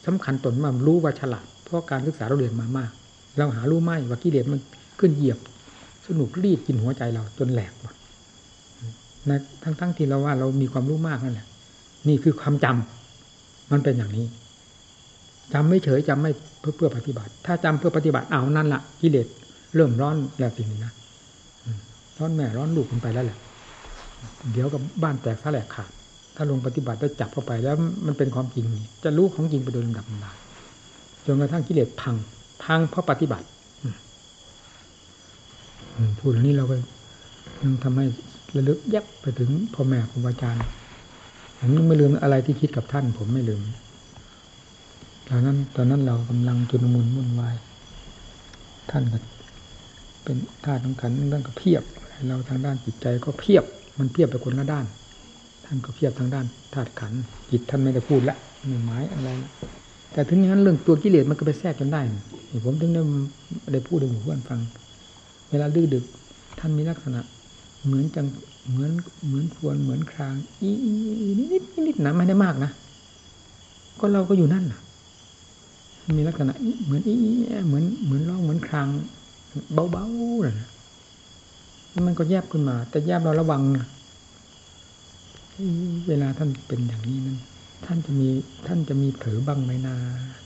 A: สำคัญตนมารู้ว่าฉลาด เพราะการศึกษาเราเรียนมามาก เราหารู้ไหมว่ากิเลสมันขึ้นเหยียบ สนุกรีดกินหัวใจเราจนแหลกหมดนะทั้งๆทที่เราว่าเรามีความรู้มากนั่นแหละนี่คือความจำมันเป็นอย่างนี้จำไม่เฉยจำไม่เพื่อเพื่อปฏิบัติ ถ้าจำเพื่อปฏิบัติเอานั่นละกิเลสเริ่มร้อนแล้วสิ่งนี้นะ ร้อนแม่ร้อนลูกมันไปแล้วแหละ เดี๋ยวกับบ้านแตกสลกขาด ถ้าลงปฏิบัติได้จับเข้าไปแล้วมันเป็นความจริง จะรู้ของจริงไปโดยลำดับลำดับจนกระทั่งกิเลสพัง พังเพราะปฏิบัติพูดอย่างนี้เราก็ยังทำให้ระลึกยับไปถึงพ่อแม่ครูบาอาจารย์ผมไม่ลืมอะไรที่คิดกับท่าน ผมไม่ลืมตอนนั้น ตอนนั้นเรากำลังจุนมุนวุ่นวายท่านก็เป็นธาตุของขันนั่นก็เพียบ เราทางด้านจิตใจก็เพียบมันเพียบไปคนละด้าน ท่านก็เพียบทางด้านธาตุขันจิตท่านไม่ได้พูดละไม่หมายอะไรแต่ถึงอย่างนั้นเรื่องตัวกิเลสมันก็ไปแทรกจนได้ผมถึงได้ได้พูดให้หมู่เพื่อนฟัง เวลาดื้อดึกท่านมีลักษณะ เหมือนจังเหมือนเหมือนฟวนเหมือนครางอีนิดนิดนิดนะไม่ได้มากนะก็เราก็อยู่นั่นนะมีลักษณะ เหมือนอีเหมือนเหมือนร้องเหมือนครางเบาๆนะ มันก็แยบขึ้นมา แต่แยบเราระวังนะเวลาท่านเป็นอย่างนี้นั้น ท่านจะมีท่านจะมีเผลอบ้างไหมนา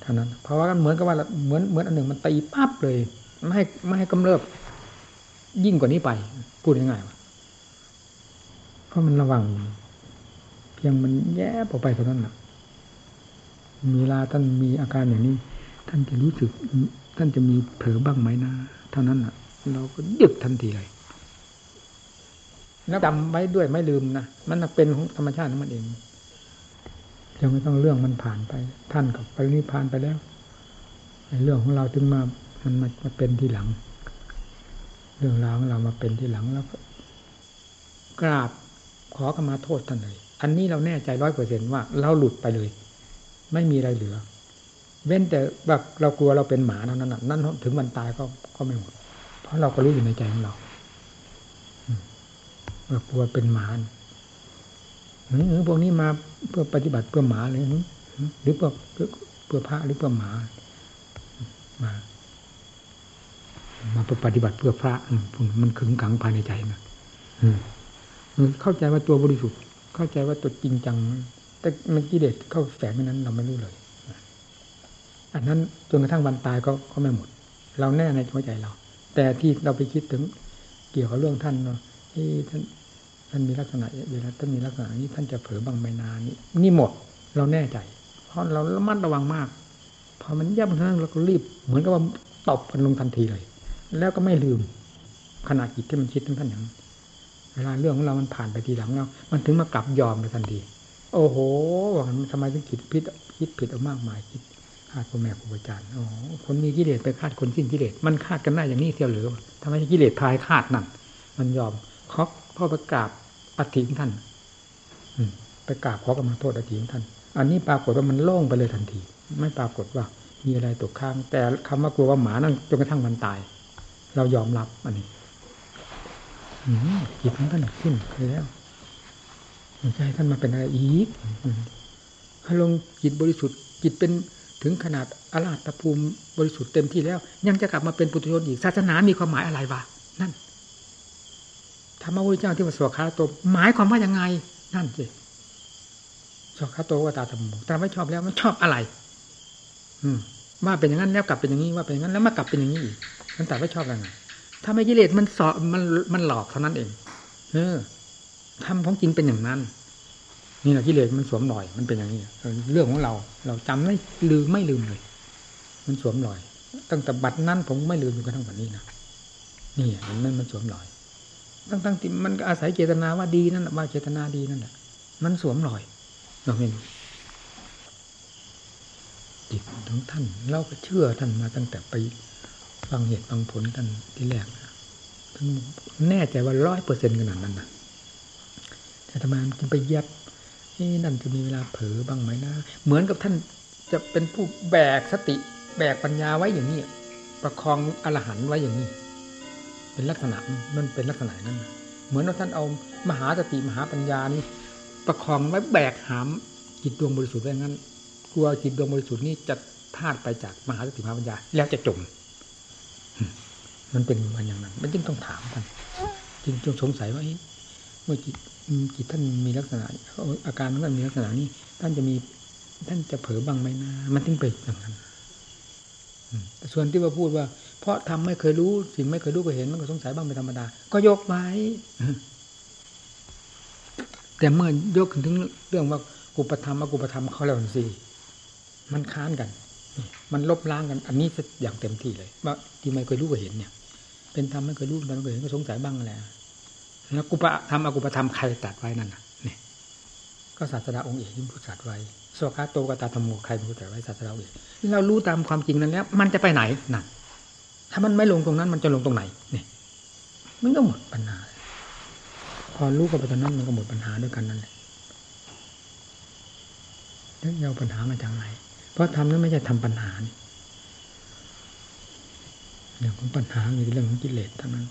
A: เท่านั้น เพราะว่าเหมือนกับว่าเหมือนเหมือนอันหนึ่งมันตีปั๊บเลยไม่ให้ไม่ให้กำเริบยิ่งกว่านี้ไป พูดง่ายๆเพราะมันระวัง เพียงมันแย่ออกไปเท่านั้นแหละมีเวลาท่านมีอาการอย่างนี้ ท่านจะรู้สึก ท่านจะมีเผลอบ้างไหมนะเท่านั้นอะ เราก็หยุดทันทีเลย แล้วจำไว้ด้วยไม่ลืมนะมันเป็นของธรรมชาติของมันเองยังไม่ต้องเรื่องมันผ่านไป ท่านกับไปนี้ผ่านไปแล้วเรื่องของเราถึงมามันมาเป็นที่หลัง เรื่องราวของเรามาเป็นที่หลังแล้วกราบขอขมาโทษท่านเลย อันนี้เราแน่ใจร้อยเปอร์เซ็นว่า เราหลุดไปเลย ไม่มีอะไรเหลือ เว้นแต่ว่าเรากลัวเราเป็นหมาเท่านั้นนั่นถึงวันตายก็ก็ไม่หมดเพราะเราก็รู้อยู่ในใจของเรา เรากลัวเป็นหมาหรือพวกนี้มาเพื่อปฏิบัติเพื่อหมาเลยหรือเพื่อเพื่อพระหรือเพื่อหมา มา มาปฏิบัติเพื่อพระมันขึงขังภายในใจนะเข้าใจว่าตัวบริสุทธิ์ เข้าใจว่าตัวจริงจัง แต่มันกิเลสเข้าแฝงนั้น เราไม่รู้เลยอันนั้นจนกระทั่งวันตายก็ก็ไม่หมด เราแน่ในหัวใจเรา แต่ที่เราไปคิดถึงเกี่ยวกับเรื่องท่านเนาะที่ท่าน ท่านมีลักษณะเวลาท่านมีลักษณะนี้ท่านจะเผลอบางไม่นานนี้นี่หมดเราแน่ใจ เพราะเราระมัดระวังมาก พอมันย่ำเท่านั้นเราก็รีบ เหมือนกับว่าตบกันลงทันทีเลย แล้วก็ไม่ลืมขณะจิตที่มันคิดถึงท่านอย่างเวลาเรื่องของเรามันผ่านไปทีหลังเรามันถึงมากลับยอมไปทันที โอ้โหว่าทำไมถึงคิดผิดคิดผิดเอามากมายคิดคาดพ่อแม่ครูอาจารย์โอ้คนมีกิเลสไปคาดคนสิ้นกิเลสมันคาดกันได้อย่างนี้เทียวหรือทำไมกิเลสพายคาดนั่นมันยอมเคาะพ่อประกาศ อธิท่านไปกราบขอกรรมาโทษอธิท่าน อันนี้ปรากฏว่ามันโล่งไปเลยทันที ไม่ปรากฏว่า มีอะไรตกค้าง แต่คำว่ากลัวว่าหมานั่งจนกระทั่งมันตาย เรายอมรับอันนี้จิตของท่านขึ้นไปแล้วใจท่านมาเป็นอะไรอีกถ้าลงจิตบริสุทธิ์ จิตเป็นถึงขนาดอรหัตภูมิบริสุทธิ์เต็มที่แล้ว ยังจะกลับมาเป็นปุถุชนอีกศาสนามีความหมายอะไรวะนั่น ธรรมะพุทธเจ้าที่ว่าสวขาโตหมายความว่ายังไง นั่นสิสวขาโตว่าตาธรรมแต่ไม่ชอบแล้วมันชอบอะไร อืมว่าเป็นอย่างนั้นแล้วกลับเป็นอย่างนี้ว่าเป็นอย่างนั้นแล้วมากลับเป็นอย่างนี้อีกมันแต่ไม่ชอบอะไรถ้าไม่กิเลสมันสอบมันมันหลอกเท่านั้นเอง เออทำของจริงเป็นอย่างนั้น นี่แหละกิเลสมันสวมรอยมันเป็นอย่างนี้เรื่องของเรา เราจำไม่ลืมไม่ลืมเลย มันสวมรอยตั้งแต่บัดนั้นผมไม่ลืมจนกระทั่งวันนี้นะนี่มันมันสวมรอย ตั้งตั้งที่มันอาศัยเจตนาว่าดีนั่นแหละว่าเจตนาดีนั่นแหละมันสวมรอยเราเห็นจิตของท่านเราก็เชื่อท่านมาตั้งแต่ไปฟังเหตุฟังผลท่านที่แรกนะท่านแน่ใจว่าร้อยเปอร์เซ็นต์ขนาดนั้นนะแต่ทำไมมันไปเย็บนี่นั่นจะมีเวลาเผลอบ้างไหมนะ เหมือนกับท่านจะเป็นผู้แบกสติ แบกปัญญาไว้อย่างนี้ ประคองอรหันต์ไว้อย่างนี้ เป็นลักษณะมันเป็นลักษณะนั้นเหมือนว่าท่านเอามหาสติมหาปัญญานี่ประคองไว้แบกหามจิตดวงบริสุทธิ์ไว้งั้นกลัวจิตดวงบริสุทธิ์นี่จะพลาดไปจากมหาสติมหาปัญญา แล้วจะจม มันเป็นมันอย่างนั้นมันจึงต้องถามท่านจึงจงสงสัยว่าเมื่อจิตจิตท่านมีลักษณะ อาการท่านมีลักษณะนี้ ท่านจะมีท่านจะเผลอบ้างไหมนะมันถึงเป็นอย่างนั้นส่วนที่ว่าพูดว่า เพราะทำไม่เคยรู้สิ่งไม่เคยรู้ก็เห็นมันก็สงสัยบ้างเป็นธรรมดา ก็ยกไว้แต่เมื่อยกถึงเรื่องว่ากุปธรรมอกุปธรรมเขาแล้วสิมันค้านกัน มันลบล้างกัน อันนี้อย่างเต็มที่เลย ว่าที่ไม่เคยรู้ก็เห็นเนี่ย เป็นธรรมไม่เคยรู้ม่เคยเห็นก็สงสัยบ้างแหละแล้วกุปธรรมอกุปธรรมใครตัดไว้นั่นน่ะเนี่ยก็ศาสดาองค์เอกที่พูดตัดไว้โสคาโตกตาธรรมโมใครพูดตัดไว้ศาสดาองค์เอกเรารู้ตามความจริงนั้นแล้ว มันจะไปไหนนั่น ถ้ามันไม่ลงตรงนั้น มันจะลงตรงไหนเนี่ยมันก็หมดปัญหา พอรู้กับไปตอนนั้นมันก็หมดปัญหาด้วยกันนั่นแหละแล้วเอาปัญหามาจากไหน เพราะทำนั้นไม่ใช่ทำปัญหานี่เรื่องของปัญหาอยู่เรื่องของกิเลสทั้งนั้น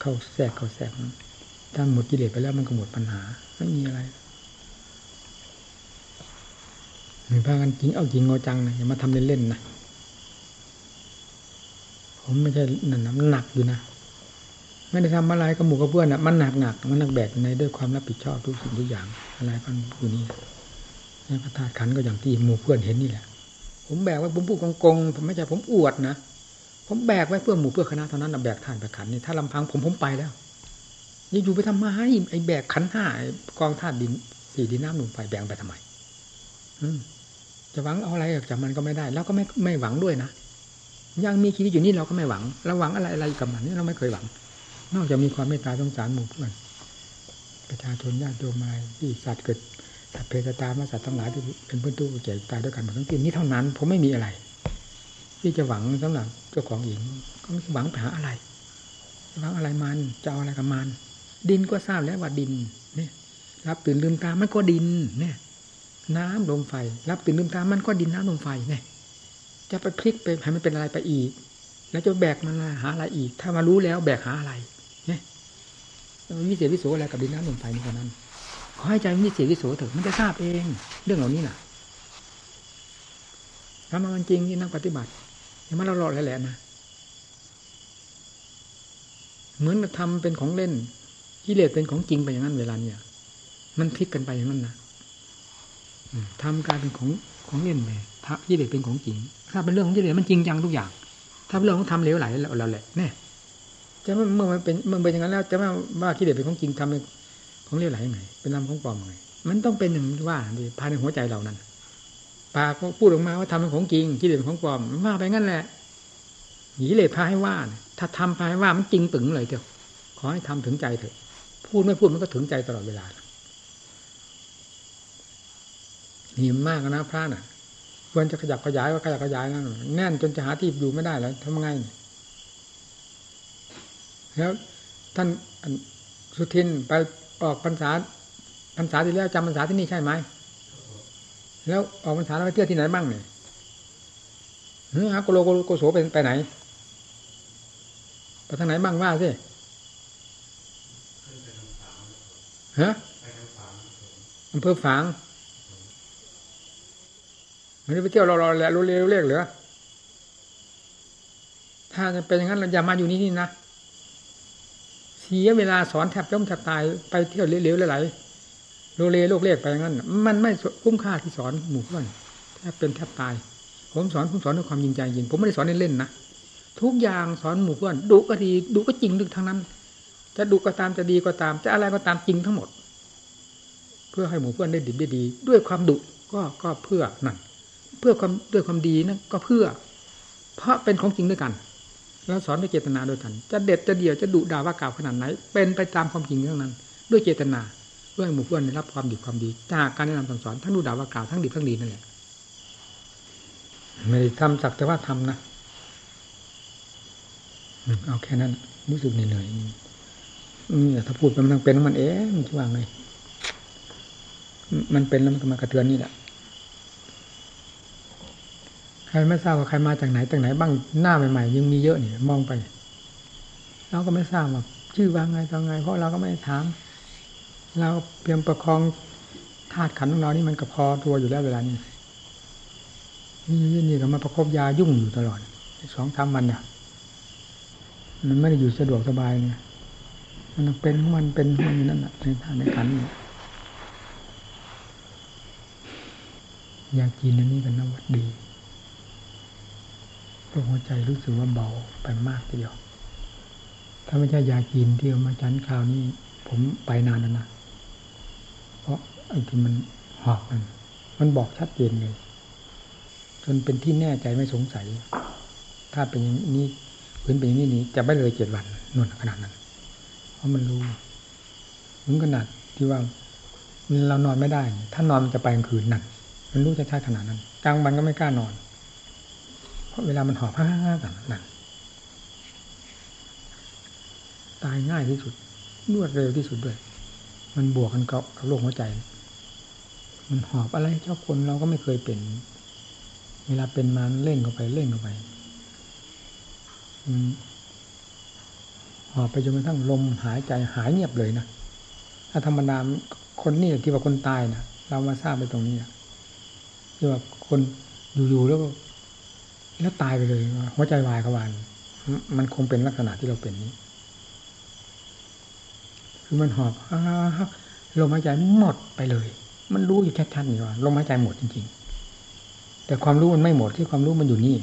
A: เข้าแทรกเข้าแทรกนั้นถ้าหมดกิเลสไปแล้วมันก็หมดปัญหาไม่มีอะไรมีพากันจริงเอาจริงเอาจังนะอย่ามาทำเล่นๆนะ ผมไม่ใช่นั่นนะมันหนักอยู่นะไม่ได้ทำอะไรกับหมู่กับเพื่อนนะมันหนักหนักมันหนักแบกในด้วยความรับผิดชอบทุกสิ่งทุกอย่างอะไรพันอยู่นี่ในพระธาตุขันก็อย่างที่หมู่เพื่อนเห็นนี่แหละ ผมแบกไว้ผมพูดกงๆผมไม่ใช่ผมอวดนะผมแบกไว้เพื่อหมู่เพื่อคณะเท่านั้นนะแบกท่านไปขันนี่ถ้าลำพังผมผมไปแล้วยังอยู่ไปทำไมไอ้แบกขันห้ากองธาตุดินสี่ดินน้ำลมไฟแบกไปทำไม อืมจะหวังเอาอะไรจากมันก็ไม่ได้ แล้วก็ไม่ไม่หวังด้วยนะ ยังมีชีวิตอยู่นี่เราก็ไม่หวังเราหวังอะไรอะไรกับมันนี่เราไม่เคยหวัง นอกจากมีความเมตตาสงสารหมู่เพื่อนประชาชนญาติโยมอะไรที่สัตว์เกิดสัตว์เพศตามาสัตว์ทั้งหลายที่เป็นเพื่อนตู้แก่ตายด้วยกันหมดทั้งสิ้นนี้เท่านั้น ผมไม่มีอะไร ที่จะหวังสำหรับเจ้าของหญิง ก็ไม่หวังไปหาอะไรหวังอะไรมันจะเอาอะไรกับมันดินก็ทราบแล้วว่าดินเนี่ยรับตื่นลืมตามันก็ดินเนี่ย น้ำลมไฟ รับตื่นลืมตามันก็ดินน้ำลมไฟเนี่ย จะไปพลิกไปให้มันเป็นอะไรไปอีก แล้วจะแบกมันหาอะไรอีก ถ้ามารู้แล้วแบกหาอะไรเนี่ยมันวิเศษวิโสอะไรกับดินน้ำลมไฟนี่คนนั้นขอให้ใจมันวิเศษวิโสเถอะมันจะทราบเอง เรื่องเหล่านี้น่ะทำมันจริงที่นักปฏิบัติอย่ามาเราหลอกแหละนะเหมือนทำเป็นของเล่นกิเลสเป็นของจริงไปอย่างนั้นเวลาเนี่ย มันพลิกกันไปอย่างนั้นนะทำการเป็นของของเล่นไปถ้ากิเลสเป็นของจริง ถ้าเป็นเรื่องของกิเลสมันจริงจังทุกอย่าง ถ้าเป็นเรื่องของทำเลวไหลเราแหละเนี่ยจะเมื่อมันเป็นเมื่อเป็นอย่างนั้นแล้วจะว่าว่ากิเลสเป็นของจริงทำเป็นของเลวไหลยังไง เป็นลำของปลอมยังไงมันต้องเป็นหนึ่งว่าดีภายในหัวใจเรานั้นปากพูดออกมาว่าทำเป็นของจริงกิเลสเป็นของปลอมว่าไปงั้นแหละกิเลสพาให้ว่า ถ้าทำพาให้ว่ามันจริงตึงเลยเถอะขอให้ทำถึงใจเถอะ พูดไม่พูดมันก็ถึงใจตลอดเวลาหิมมากนะพระน่ะ ควรจะขยับขยายว่าขยับขยายนั่นแน่นจนจะหาที่อยู่ไม่ได้แล้วทำไงแล้วท่านสุทินไปออกพรรษาพรรษาที่แล้วจำพรรษาที่นี่ใช่ไหมแล้วออกพรรษาแล้วไปเที่ยวที่ไหนบ้างเนี่ยเนื้อฮะโกโลโกโสไปไปไหนไปทางไหนบ้างว่าสิฮะอำเภอฝาง มันจะไปเที่ยวรอๆแหละรู้เร็วเรียกเหรอถ้าจะเป็นอย่างนั้นเราอย่ามาอยู่นี่นี่นะเสียเวลาสอนแทบจ้มแทบตายไปเที่ยวเร็วๆไหลๆโลเลโลกเรียกไปอย่างนั้น มันไม่คุ้มค่าที่สอนหมู่เพื่อนแทบเป็นแทบตาย ผมสอนผมสอนด้วยความจริงใจจริง ผมไม่ได้สอนเล่นๆนะทุกอย่างสอนหมู่เพื่อนดุก็ดีดุก็จริงดึกทั้งนั้น จะดุก็ตามจะดีก็ตาม จะอะไรก็ตามจริงทั้งหมด เพื่อให้หมู่เพื่อนได้ดีได้ดี ด้วยความดุก็ก็เพื่อนั่น เพื่อความด้วยความดีนั่นก็เพื่อ เพราะเป็นของจริงด้วยกัน แล้วสอนด้วยเจตนาด้วยกัน จะเด็ดจะเดี่ยวจะดุด่าว่ากล่าวขนาดไหน เป็นไปตามความจริงเรื่องนั้น ด้วยเจตนาเพื่อให้หมู่เพื่อนได้รับความดีความดี จากการแนะนำสั่งสอนทั้งดุด่าว่ากล่าวทั้งดีทั้งดีนั่นแหละไม่ได้ทำสักแต่ว่าทำนะเอาแค่นั้นรู้สึกเหนื่อยนี่ถ้าพูดมันต้องเป็นมันเองมันจะว่าไงมันเป็นแล้วมันก็มากระเทือนนี่แหละ ใครไม่ทราบว่าใครมาจากไหนจากไหนบ้างหน้าใหม่ๆยังมีเยอะนี่มองไปเราก็ไม่ทราบว่าชื่อว่าไงตอนไง เพราะเราก็ไม่ถาม เราเพียงประคองธาตุขันของเรานี่มันก็พอตัวอยู่แล้วเวลานี้นี่นี่ก็มาประคบยายุ่งอยู่ตลอดสองสามวันเนี่ยมันไม่ได้อยู่สะดวกสบายไงมันเป็นมันเป็นมันนั่นแหละในทางในขันยากินอันนี้เป็นนวัดดี ตัวหัวใจรู้สึกว่าเบาไปมากทีเดียว ถ้าไม่ใช่ยากินที่เอามาชั้นคราวนี้ ผมไปนานแล้วนะ เพราะไอ้ที่มันหอกมัน มันบอกชัดเจนเลย จนเป็นที่แน่ใจไม่สงสัย ถ้าเป็นอย่างนี้พื้นเป็นอย่างนี้นี้จะไม่เลยเจ็ดวันนู่นขนาดนั้น เพราะมันรู้ถึงขนาดที่ว่าเรานอนไม่ได้ ถ้านอนมันจะไปกลางคืนนั่นมันรู้จะใช่ขนาดนั้น กลางวันก็ไม่กล้านอน เพราะเวลามันหอบฮ่าแบบนั้นตายง่ายที่สุด รวดเร็วที่สุดด้วย มันบวกกันกับโรคหัวใจ มันหอบอะไรเจ้าคนเราก็ไม่เคยเป็น เวลาเป็นมาเล่นเข้าไปเล่นเข้าไปหอบไปจนกระทั่งลมหายใจหายเงียบเลยนะถ้าธรรมดาคนนี่ที่ว่าคนตายนะเรามาทราบไปตรงนี้ที่ว่าคนอยู่ๆแล้ว แล้วตายไปเลยหัวใจวายกวานมันคงเป็นลักษณะที่เราเป็นนี้ คือมันหอบลมหายใจหมดไปเลย มันรู้อยู่ชัดๆนี่ว่าลมหายใจหมดจริง ๆ แต่ความรู้มันไม่หมดที่ความรู้มันอยู่นี่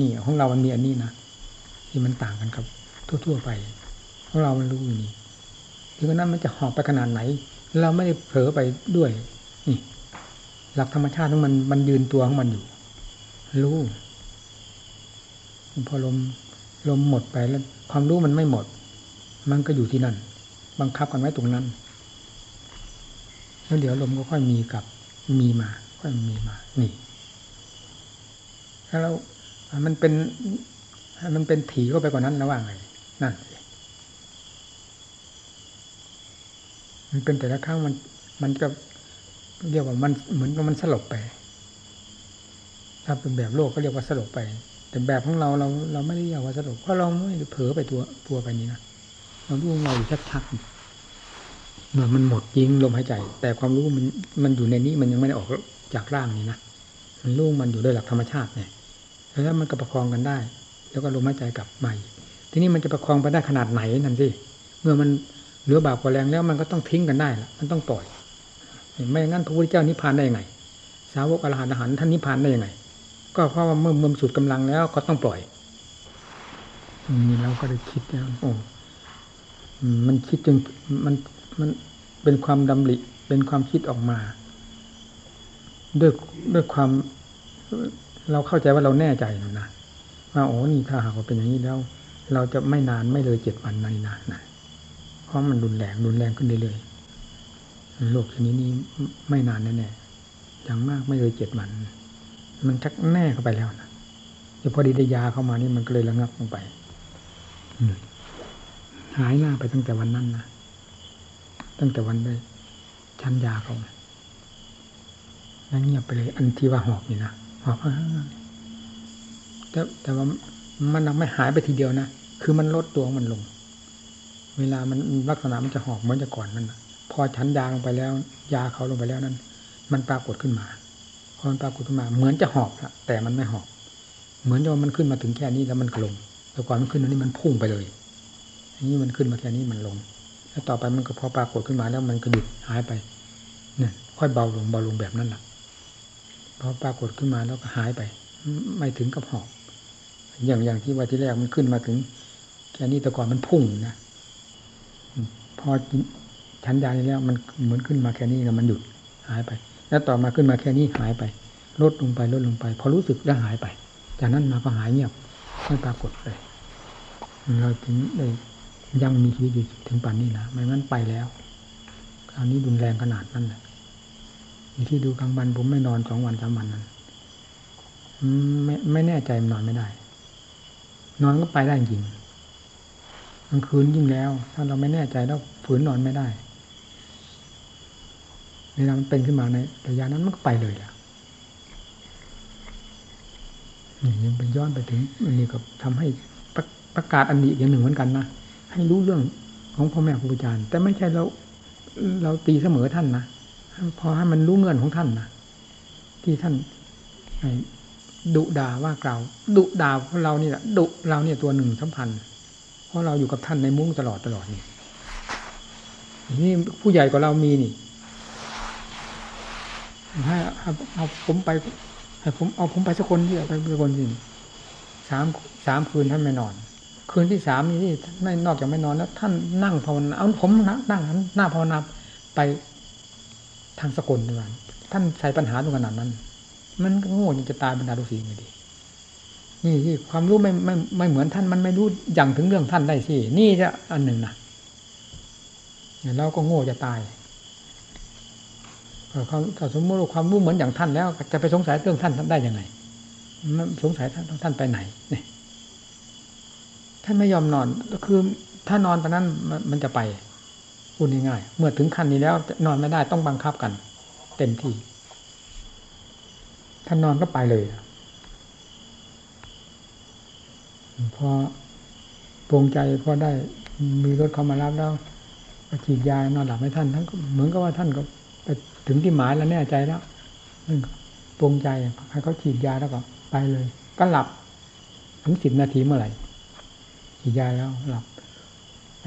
A: นี่ของเรามันมีอันนี้นะที่มันต่างกันครับ ทั่ว ๆ ไปของเรามันรู้อยู่นี่ถึงนั้นมันจะหอบไปขนาดไหน เราไม่ได้เผลอไปด้วย นี่ หลักธรรมชาติของมันมันยืนตัวของมันอยู่ รู้ พอลมลมหมดไปแล้ว ความรู้มันไม่หมด มันก็อยู่ที่นั่น บังคับกันไว้ตรงนั้น แล้วเดี๋ยวลมก็ค่อยมีกับมีมา ค่อยมีมา นี่ถ้าเรามันเป็นมันเป็นถีเข้าไปกว่านั้นระว่าไงนั่นมันเป็นแต่ละครั้งมัน มันก็เรียกว่ามันเหมือนกับมันสลบไป ถ้าเป็นแบบโลกก็เรียกว่าสลบไป แต่แบบของเราเราเราไม่ได้เรียกว่าสลบเพราะเราไม่เผลอไปตัวตัวไปนี้นะเรารู้เราอยู่ชัดๆเมื่อมันหมดยิงลมหายใจ แต่ความรู้มันมันอยู่ในนี้มันยังไม่ได้ออกจากร่างนี้นะมันรู้มันอยู่ด้วยหลักธรรมชาติเนี่ยแล้วมันก็ประคองกันได้ แล้วก็ลมหายใจกลับใหม่ทีนี้มันจะประคองไปได้ขนาดไหนนั่นสิเมื่อมันเหลือบาปกว่าแรงแล้วมันก็ต้องทิ้งกันได้ละมันต้องปล่อย ไม่งั้นพระพุทธเจ้านิพพานได้ยังไง สาวกอรหันต์อรหันต์ท่านนิพพานได้ยังไง ก็เพราะว่าเมื่อมันสุดกำลังแล้วก็ต้องปล่อยนี่เราก็ได้คิดแล้วโอ้มันคิดจนมันมันเป็นความดำริเป็นความคิดออกมา ด้วยด้วยความ เราเข้าใจว่าเราแน่ใจนะว่าโอ้นี่ถ้าหากว่าเป็นอย่างนี้แล้ว เราจะไม่นานไม่เลยเจ็ดวันในนานนะเพราะมันรุนแรงรุนแรงขึ้นเรื่อยๆโลกชนิดนี้ไม่นานแน่ๆอย่างมากไม่เลยเจ็ดวัน มันชักแน่เข้าไปแล้วนะเดี๋ยวพอดีได้ยาเข้ามานี่มันก็เลยระงับลงไปหายหน้าไปตั้งแต่วันนั้นนะตั้งแต่วันได้ชั้นยาเขาแล้วเงียบไปเลย อันที่ว่าหอบนี่นะหอบแต่แต่ว่ามันไม่หายไปทีเดียวนะคือมันลดตัวมันลง เวลามันลักษณะมันจะหอบเหมือนจะก่อนมันพอชั้นยาลงไปแล้ว ยาเขาลงไปแล้วนั้น มันปรากฏขึ้นมา พอมันปรากฏขึ้นมา เหมือนจะหอบละแต่มันไม่หอบ เหมือนว่ามันขึ้นมาถึงแค่นี้แล้วมันลงแต่ก่อนมันขึ้นอันนี้มันพุ่งไปเลยอันนี้มันขึ้นมาแค่นี้มันลง แล้วต่อไปมันก็พอปรากฏขึ้นมาแล้วมันก็หยุดหายไปเนี่ยค่อยเบาลงเบาลงแบบนั้นแหละพอปรากฏขึ้นมาแล้วก็หายไป ไม่ถึงกับหอบ อย่างอย่างที่ว่าที่แรกมันขึ้นมาถึง แค่นี้แต่ก่อนมันพุ่งนะพอชั้นยานี้แล้วมันเหมือนขึ้นมาแค่นี้แล้วมันหยุดหายไป แล้วต่อมาขึ้นมาแค่นี้หายไป ลดลงไปลดลงไป พอรู้สึกแล้วหายไป จากนั้นมาก็หายเงียบไม่ปรากฏเลยเราถึงได้ยังมีชีวิตอยู่ถึงป่านนี้นะไม่งั้นไปแล้วคราวนี้ดุนแรงขนาดนั้นแหละที่ดูกลางวันผมไม่นอนสองวันสามวันนั้นไม่ไม่แน่ใจนนอนไม่ได้ นอนก็ไปได้จริงกลางคืนยิ่งแล้ว ถ้าเราไม่แน่ใจแล้วฝืนนอนไม่ได้ เวลามันเป็นขึ้นมาในระยะนั้นมันก็ไปเลยล่ะนี่ยังไปย้อนไปถึงอันนี้ก็ทำให้ประประกาศอันนี้อีกอย่างหนึ่งเหมือนกันนะให้รู้เรื่องของพ่อแม่ครูอาจารย์ แต่ไม่ใช่เราเราตีเสมอท่านนะพอให้มันรู้เงื่อนของท่านนะที่ท่านดุด่าว่ากล่าวดุด่าเรานี่แหละดุเราเนี่ยตัวหนึ่งสัมพันธ์เพราะเราอยู่กับท่านในมุ้งตลอดตลอดนี่นี่ผู้ใหญ่กว่าเรามีนี่ ให้เอาผมไปให้ผมเอาผมไปสักคนที่ไปสักคนที่สามสามคืนท่านไม่นอน คืนที่สามนี่ไม่นอกจากไม่นอนแล้ว ท่านนั่งภาวนาเอาผมนั่งหน้าภาวนาไปทางสกลด้วยท่านใส่ปัญหาตรงขนาดนั้น มันก็โง่จะตายบรรดาลูกศิษย์ไงดีนี่ที่ความรู้ไม่ไม่ไม่เหมือนท่านมันไม่รู้อย่างถึงเรื่องท่านได้สินี่จะอันหนึ่งนะเราก็โง่จะตาย ถ้าสมมติความรู้เหมือนอย่างท่านแล้ว จะไปสงสัยเรื่องท่านท่านได้ยังไงสงสัยท่านท่านไปไหนเนี่ยท่านไม่ยอมนอนก็คือถ้านอนตอนนั้นมันจะไปพูดง่ายๆเมื่อถึงขั้นนี้แล้ว นอนไม่ได้ต้องบังคับกัน เต็มที่ท่านนอนก็ไปเลยพอปรงใจพอได้มีรถเข้ามารับแล้วฉีดยานอนหลับให้ท่านท่านเหมือนกับว่าท่านก็ ถึงที่หมายแล้วแน่ใจแล้วปรงใจให้เขาฉีดยาแล้วก็ไปเลย ก็หลับถึงสิบนาทีเมื่อไหร่ฉีดยาแล้วหลับไป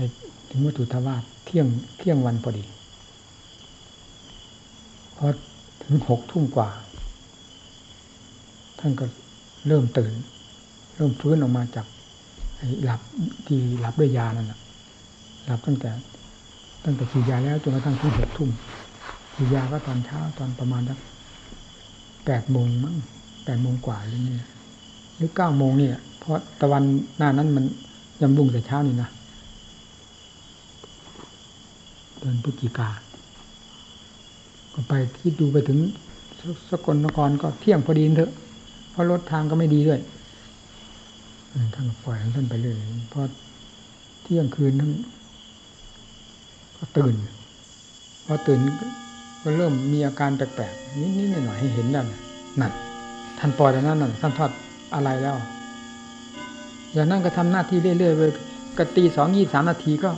A: ถึงวัตถุทวารเที่ยงเที่ยงวันพอดีพอถึงหกทุ่มกว่า ท่านก็เริ่มตื่น เริ่มฟื้นออกมาจากหลับที่หลับด้วยยานั่นแหละหลับตั้งแต่ ตั้งแต่ฉีดยาแล้วจนกระทั่งถึงหกทุ่ม ฉียาก็ตอนเช้าตอนประมาณสักแปดโมงมั้งแปดโมงกว่าหรือนี่ยหรือเก้าโมงเนี่ย เพราะตะวันหน้านั้นมันยำบุ้งแต่เช้านี่นะเดือนพฤศจิกาก็ไปที่ดูไปถึงสกลนครก็เที่ยงพอดีเถอะ เพราะรถทางก็ไม่ดีด้วยท่านปล่อยท่านไปเลยพอเที่ยงคืนท่านก็ตื่นพอตื่น ก็เริ่มมีอาการแปลกๆนิดๆหน่อยๆให้เห็นแล้วนั่นท่านปล่อยแล้วนั่นนั่นท่านทอดอะไรแล้วอย่างนั้นก็ทำหน้าที่เรื่อยๆไปกตีสองยี่สามนาทีก็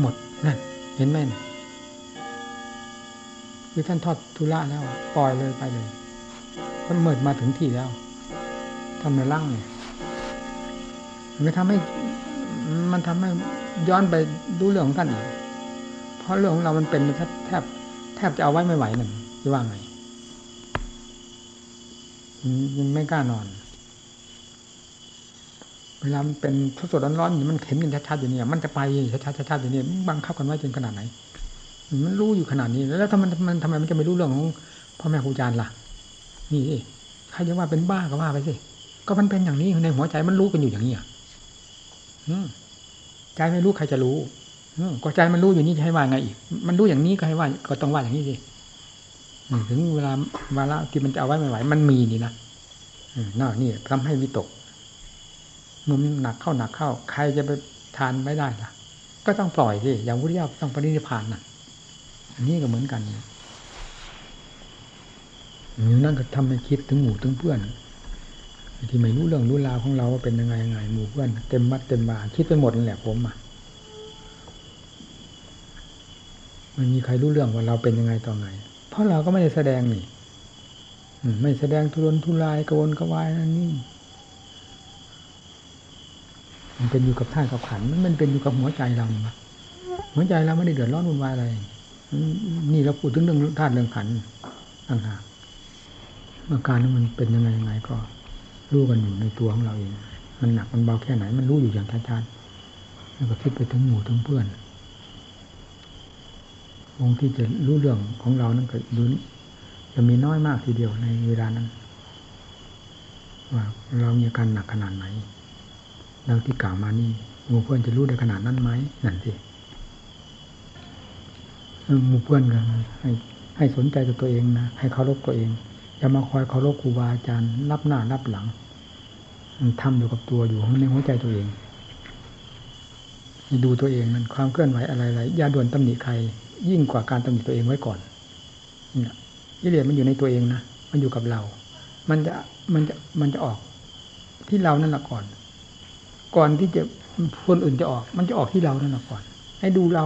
A: หมดนั่นเห็นไหมคือท่านทอดธุระแล้ว ปล่อยเลยไปเลยมันเมิดมาถึงที่แล้วทำในร่างเนี่ยมันทำให้ มันทำให้ย้อนไปดูเรื่องของท่านอีกเพราะเรื่องของเรามันเป็นแทบ แทบจะเอาไว้ไม่ไหวหนึ่งจะว่าไงยังไม่กล้านอน เวลามันเป็นสดๆร้อนๆอยู่มันเห็นกันชัดๆอยู่เนี่ย มันจะไปชัดๆชัดๆอยู่เนี่ยบังคับกันไว้จนขนาดไหน มันรู้อยู่ขนาดนี้ แล้วถ้ามันมันทำไมมันจะไม่รู้เรื่องของพ่อแม่ครูอาจารย์ล่ะ นี่ใครจะว่าเป็นบ้าก็ว่าไปสิก็มันเป็นอย่างนี้ในหัวใจมันรู้กันอยู่อย่างนี้อะใจไม่รู้ใครจะรู้ ก็ใจมันรู้อยู่นี่จะให้ว่าไงอีก มันรู้อย่างนี้ก็ให้ว่า ก็ต้องว่าอย่างนี้สิถึงเวลาวาระที่มันจะเอาไว้ไม่ไหว มันมีนี่นะน่านี่ทำให้วิตกมันหนักเข้าหนักเข้า ใครจะไปทานไม่ได้ล่ะ ก็ต้องปล่อยสิอย่างวุฒิยาต้องปฏิญพานน่ะ อันนี้ก็เหมือนกันอยู่นั่นก็ทำให้คิดถึงหมู่ถึงเพื่อนที่ไม่รู้เรื่องรู้ราวของเราว่าเป็นยังไงยังไงหมู่เพื่อนเต็มวัดเต็มบาคิดไปหมดนั่นแหละผมอะ มันมีใครรู้เรื่องว่าเราเป็นยังไงต่อไง เพราะเราก็ไม่ได้แสดงนี่ไม่แสดงทุรนทุรายกวนกวายนั่นนี่ มันเป็นอยู่กับท่ากับขันมันเป็นอยู่กับหัวใจเราหัวใจเราไม่ได้เดือดร้อนวุ่นวายอะไร นี่เราพูดถึงเรื่องธาตุเรื่องขันต่างหากอาการนั้นมันเป็นยังไงยังไงก็ รู้กันอยู่ในตัวของเราเอง มันหนักมันเบาแค่ไหน มันรู้อยู่อย่างชัดๆแล้วก็คิดไปถึงหมู่ถึงเพื่อน องค์ที่จะรู้เรื่องของเรานั้นก็ดูจะมีน้อยมากทีเดียวในเวลานั้นว่าเรามีอาการหนักขนาดไหนดังที่กล่าวมานี่มู่เพื่อนจะรู้ได้ขนาดนั้นไหมนั่นสิมู่เพื่อนกันให้ให้สนใจตัวตัวเองนะให้เคารพตัวเองอย่ามาคอยเคารพครูบาอาจารย์รับหน้ารับหลังมันทำอยู่กับตัวอยู่ในหัวใจตัวเองดูตัวเองมันความเคลื่อนไหวอะไรๆอย่าด่วนตำหนิใคร ยิ่งกว่าการตำหนิตัวเองไว้ก่อนเนี่ยกิเลสมันอยู่ในตัวเองนะมันอยู่กับเรา มันจะมันจะมันจะออกที่เรานั่นแหละก่อน ก่อนที่จะคนอื่นจะออก มันจะออกที่เรานั่นแหละก่อน ให้ดูเรา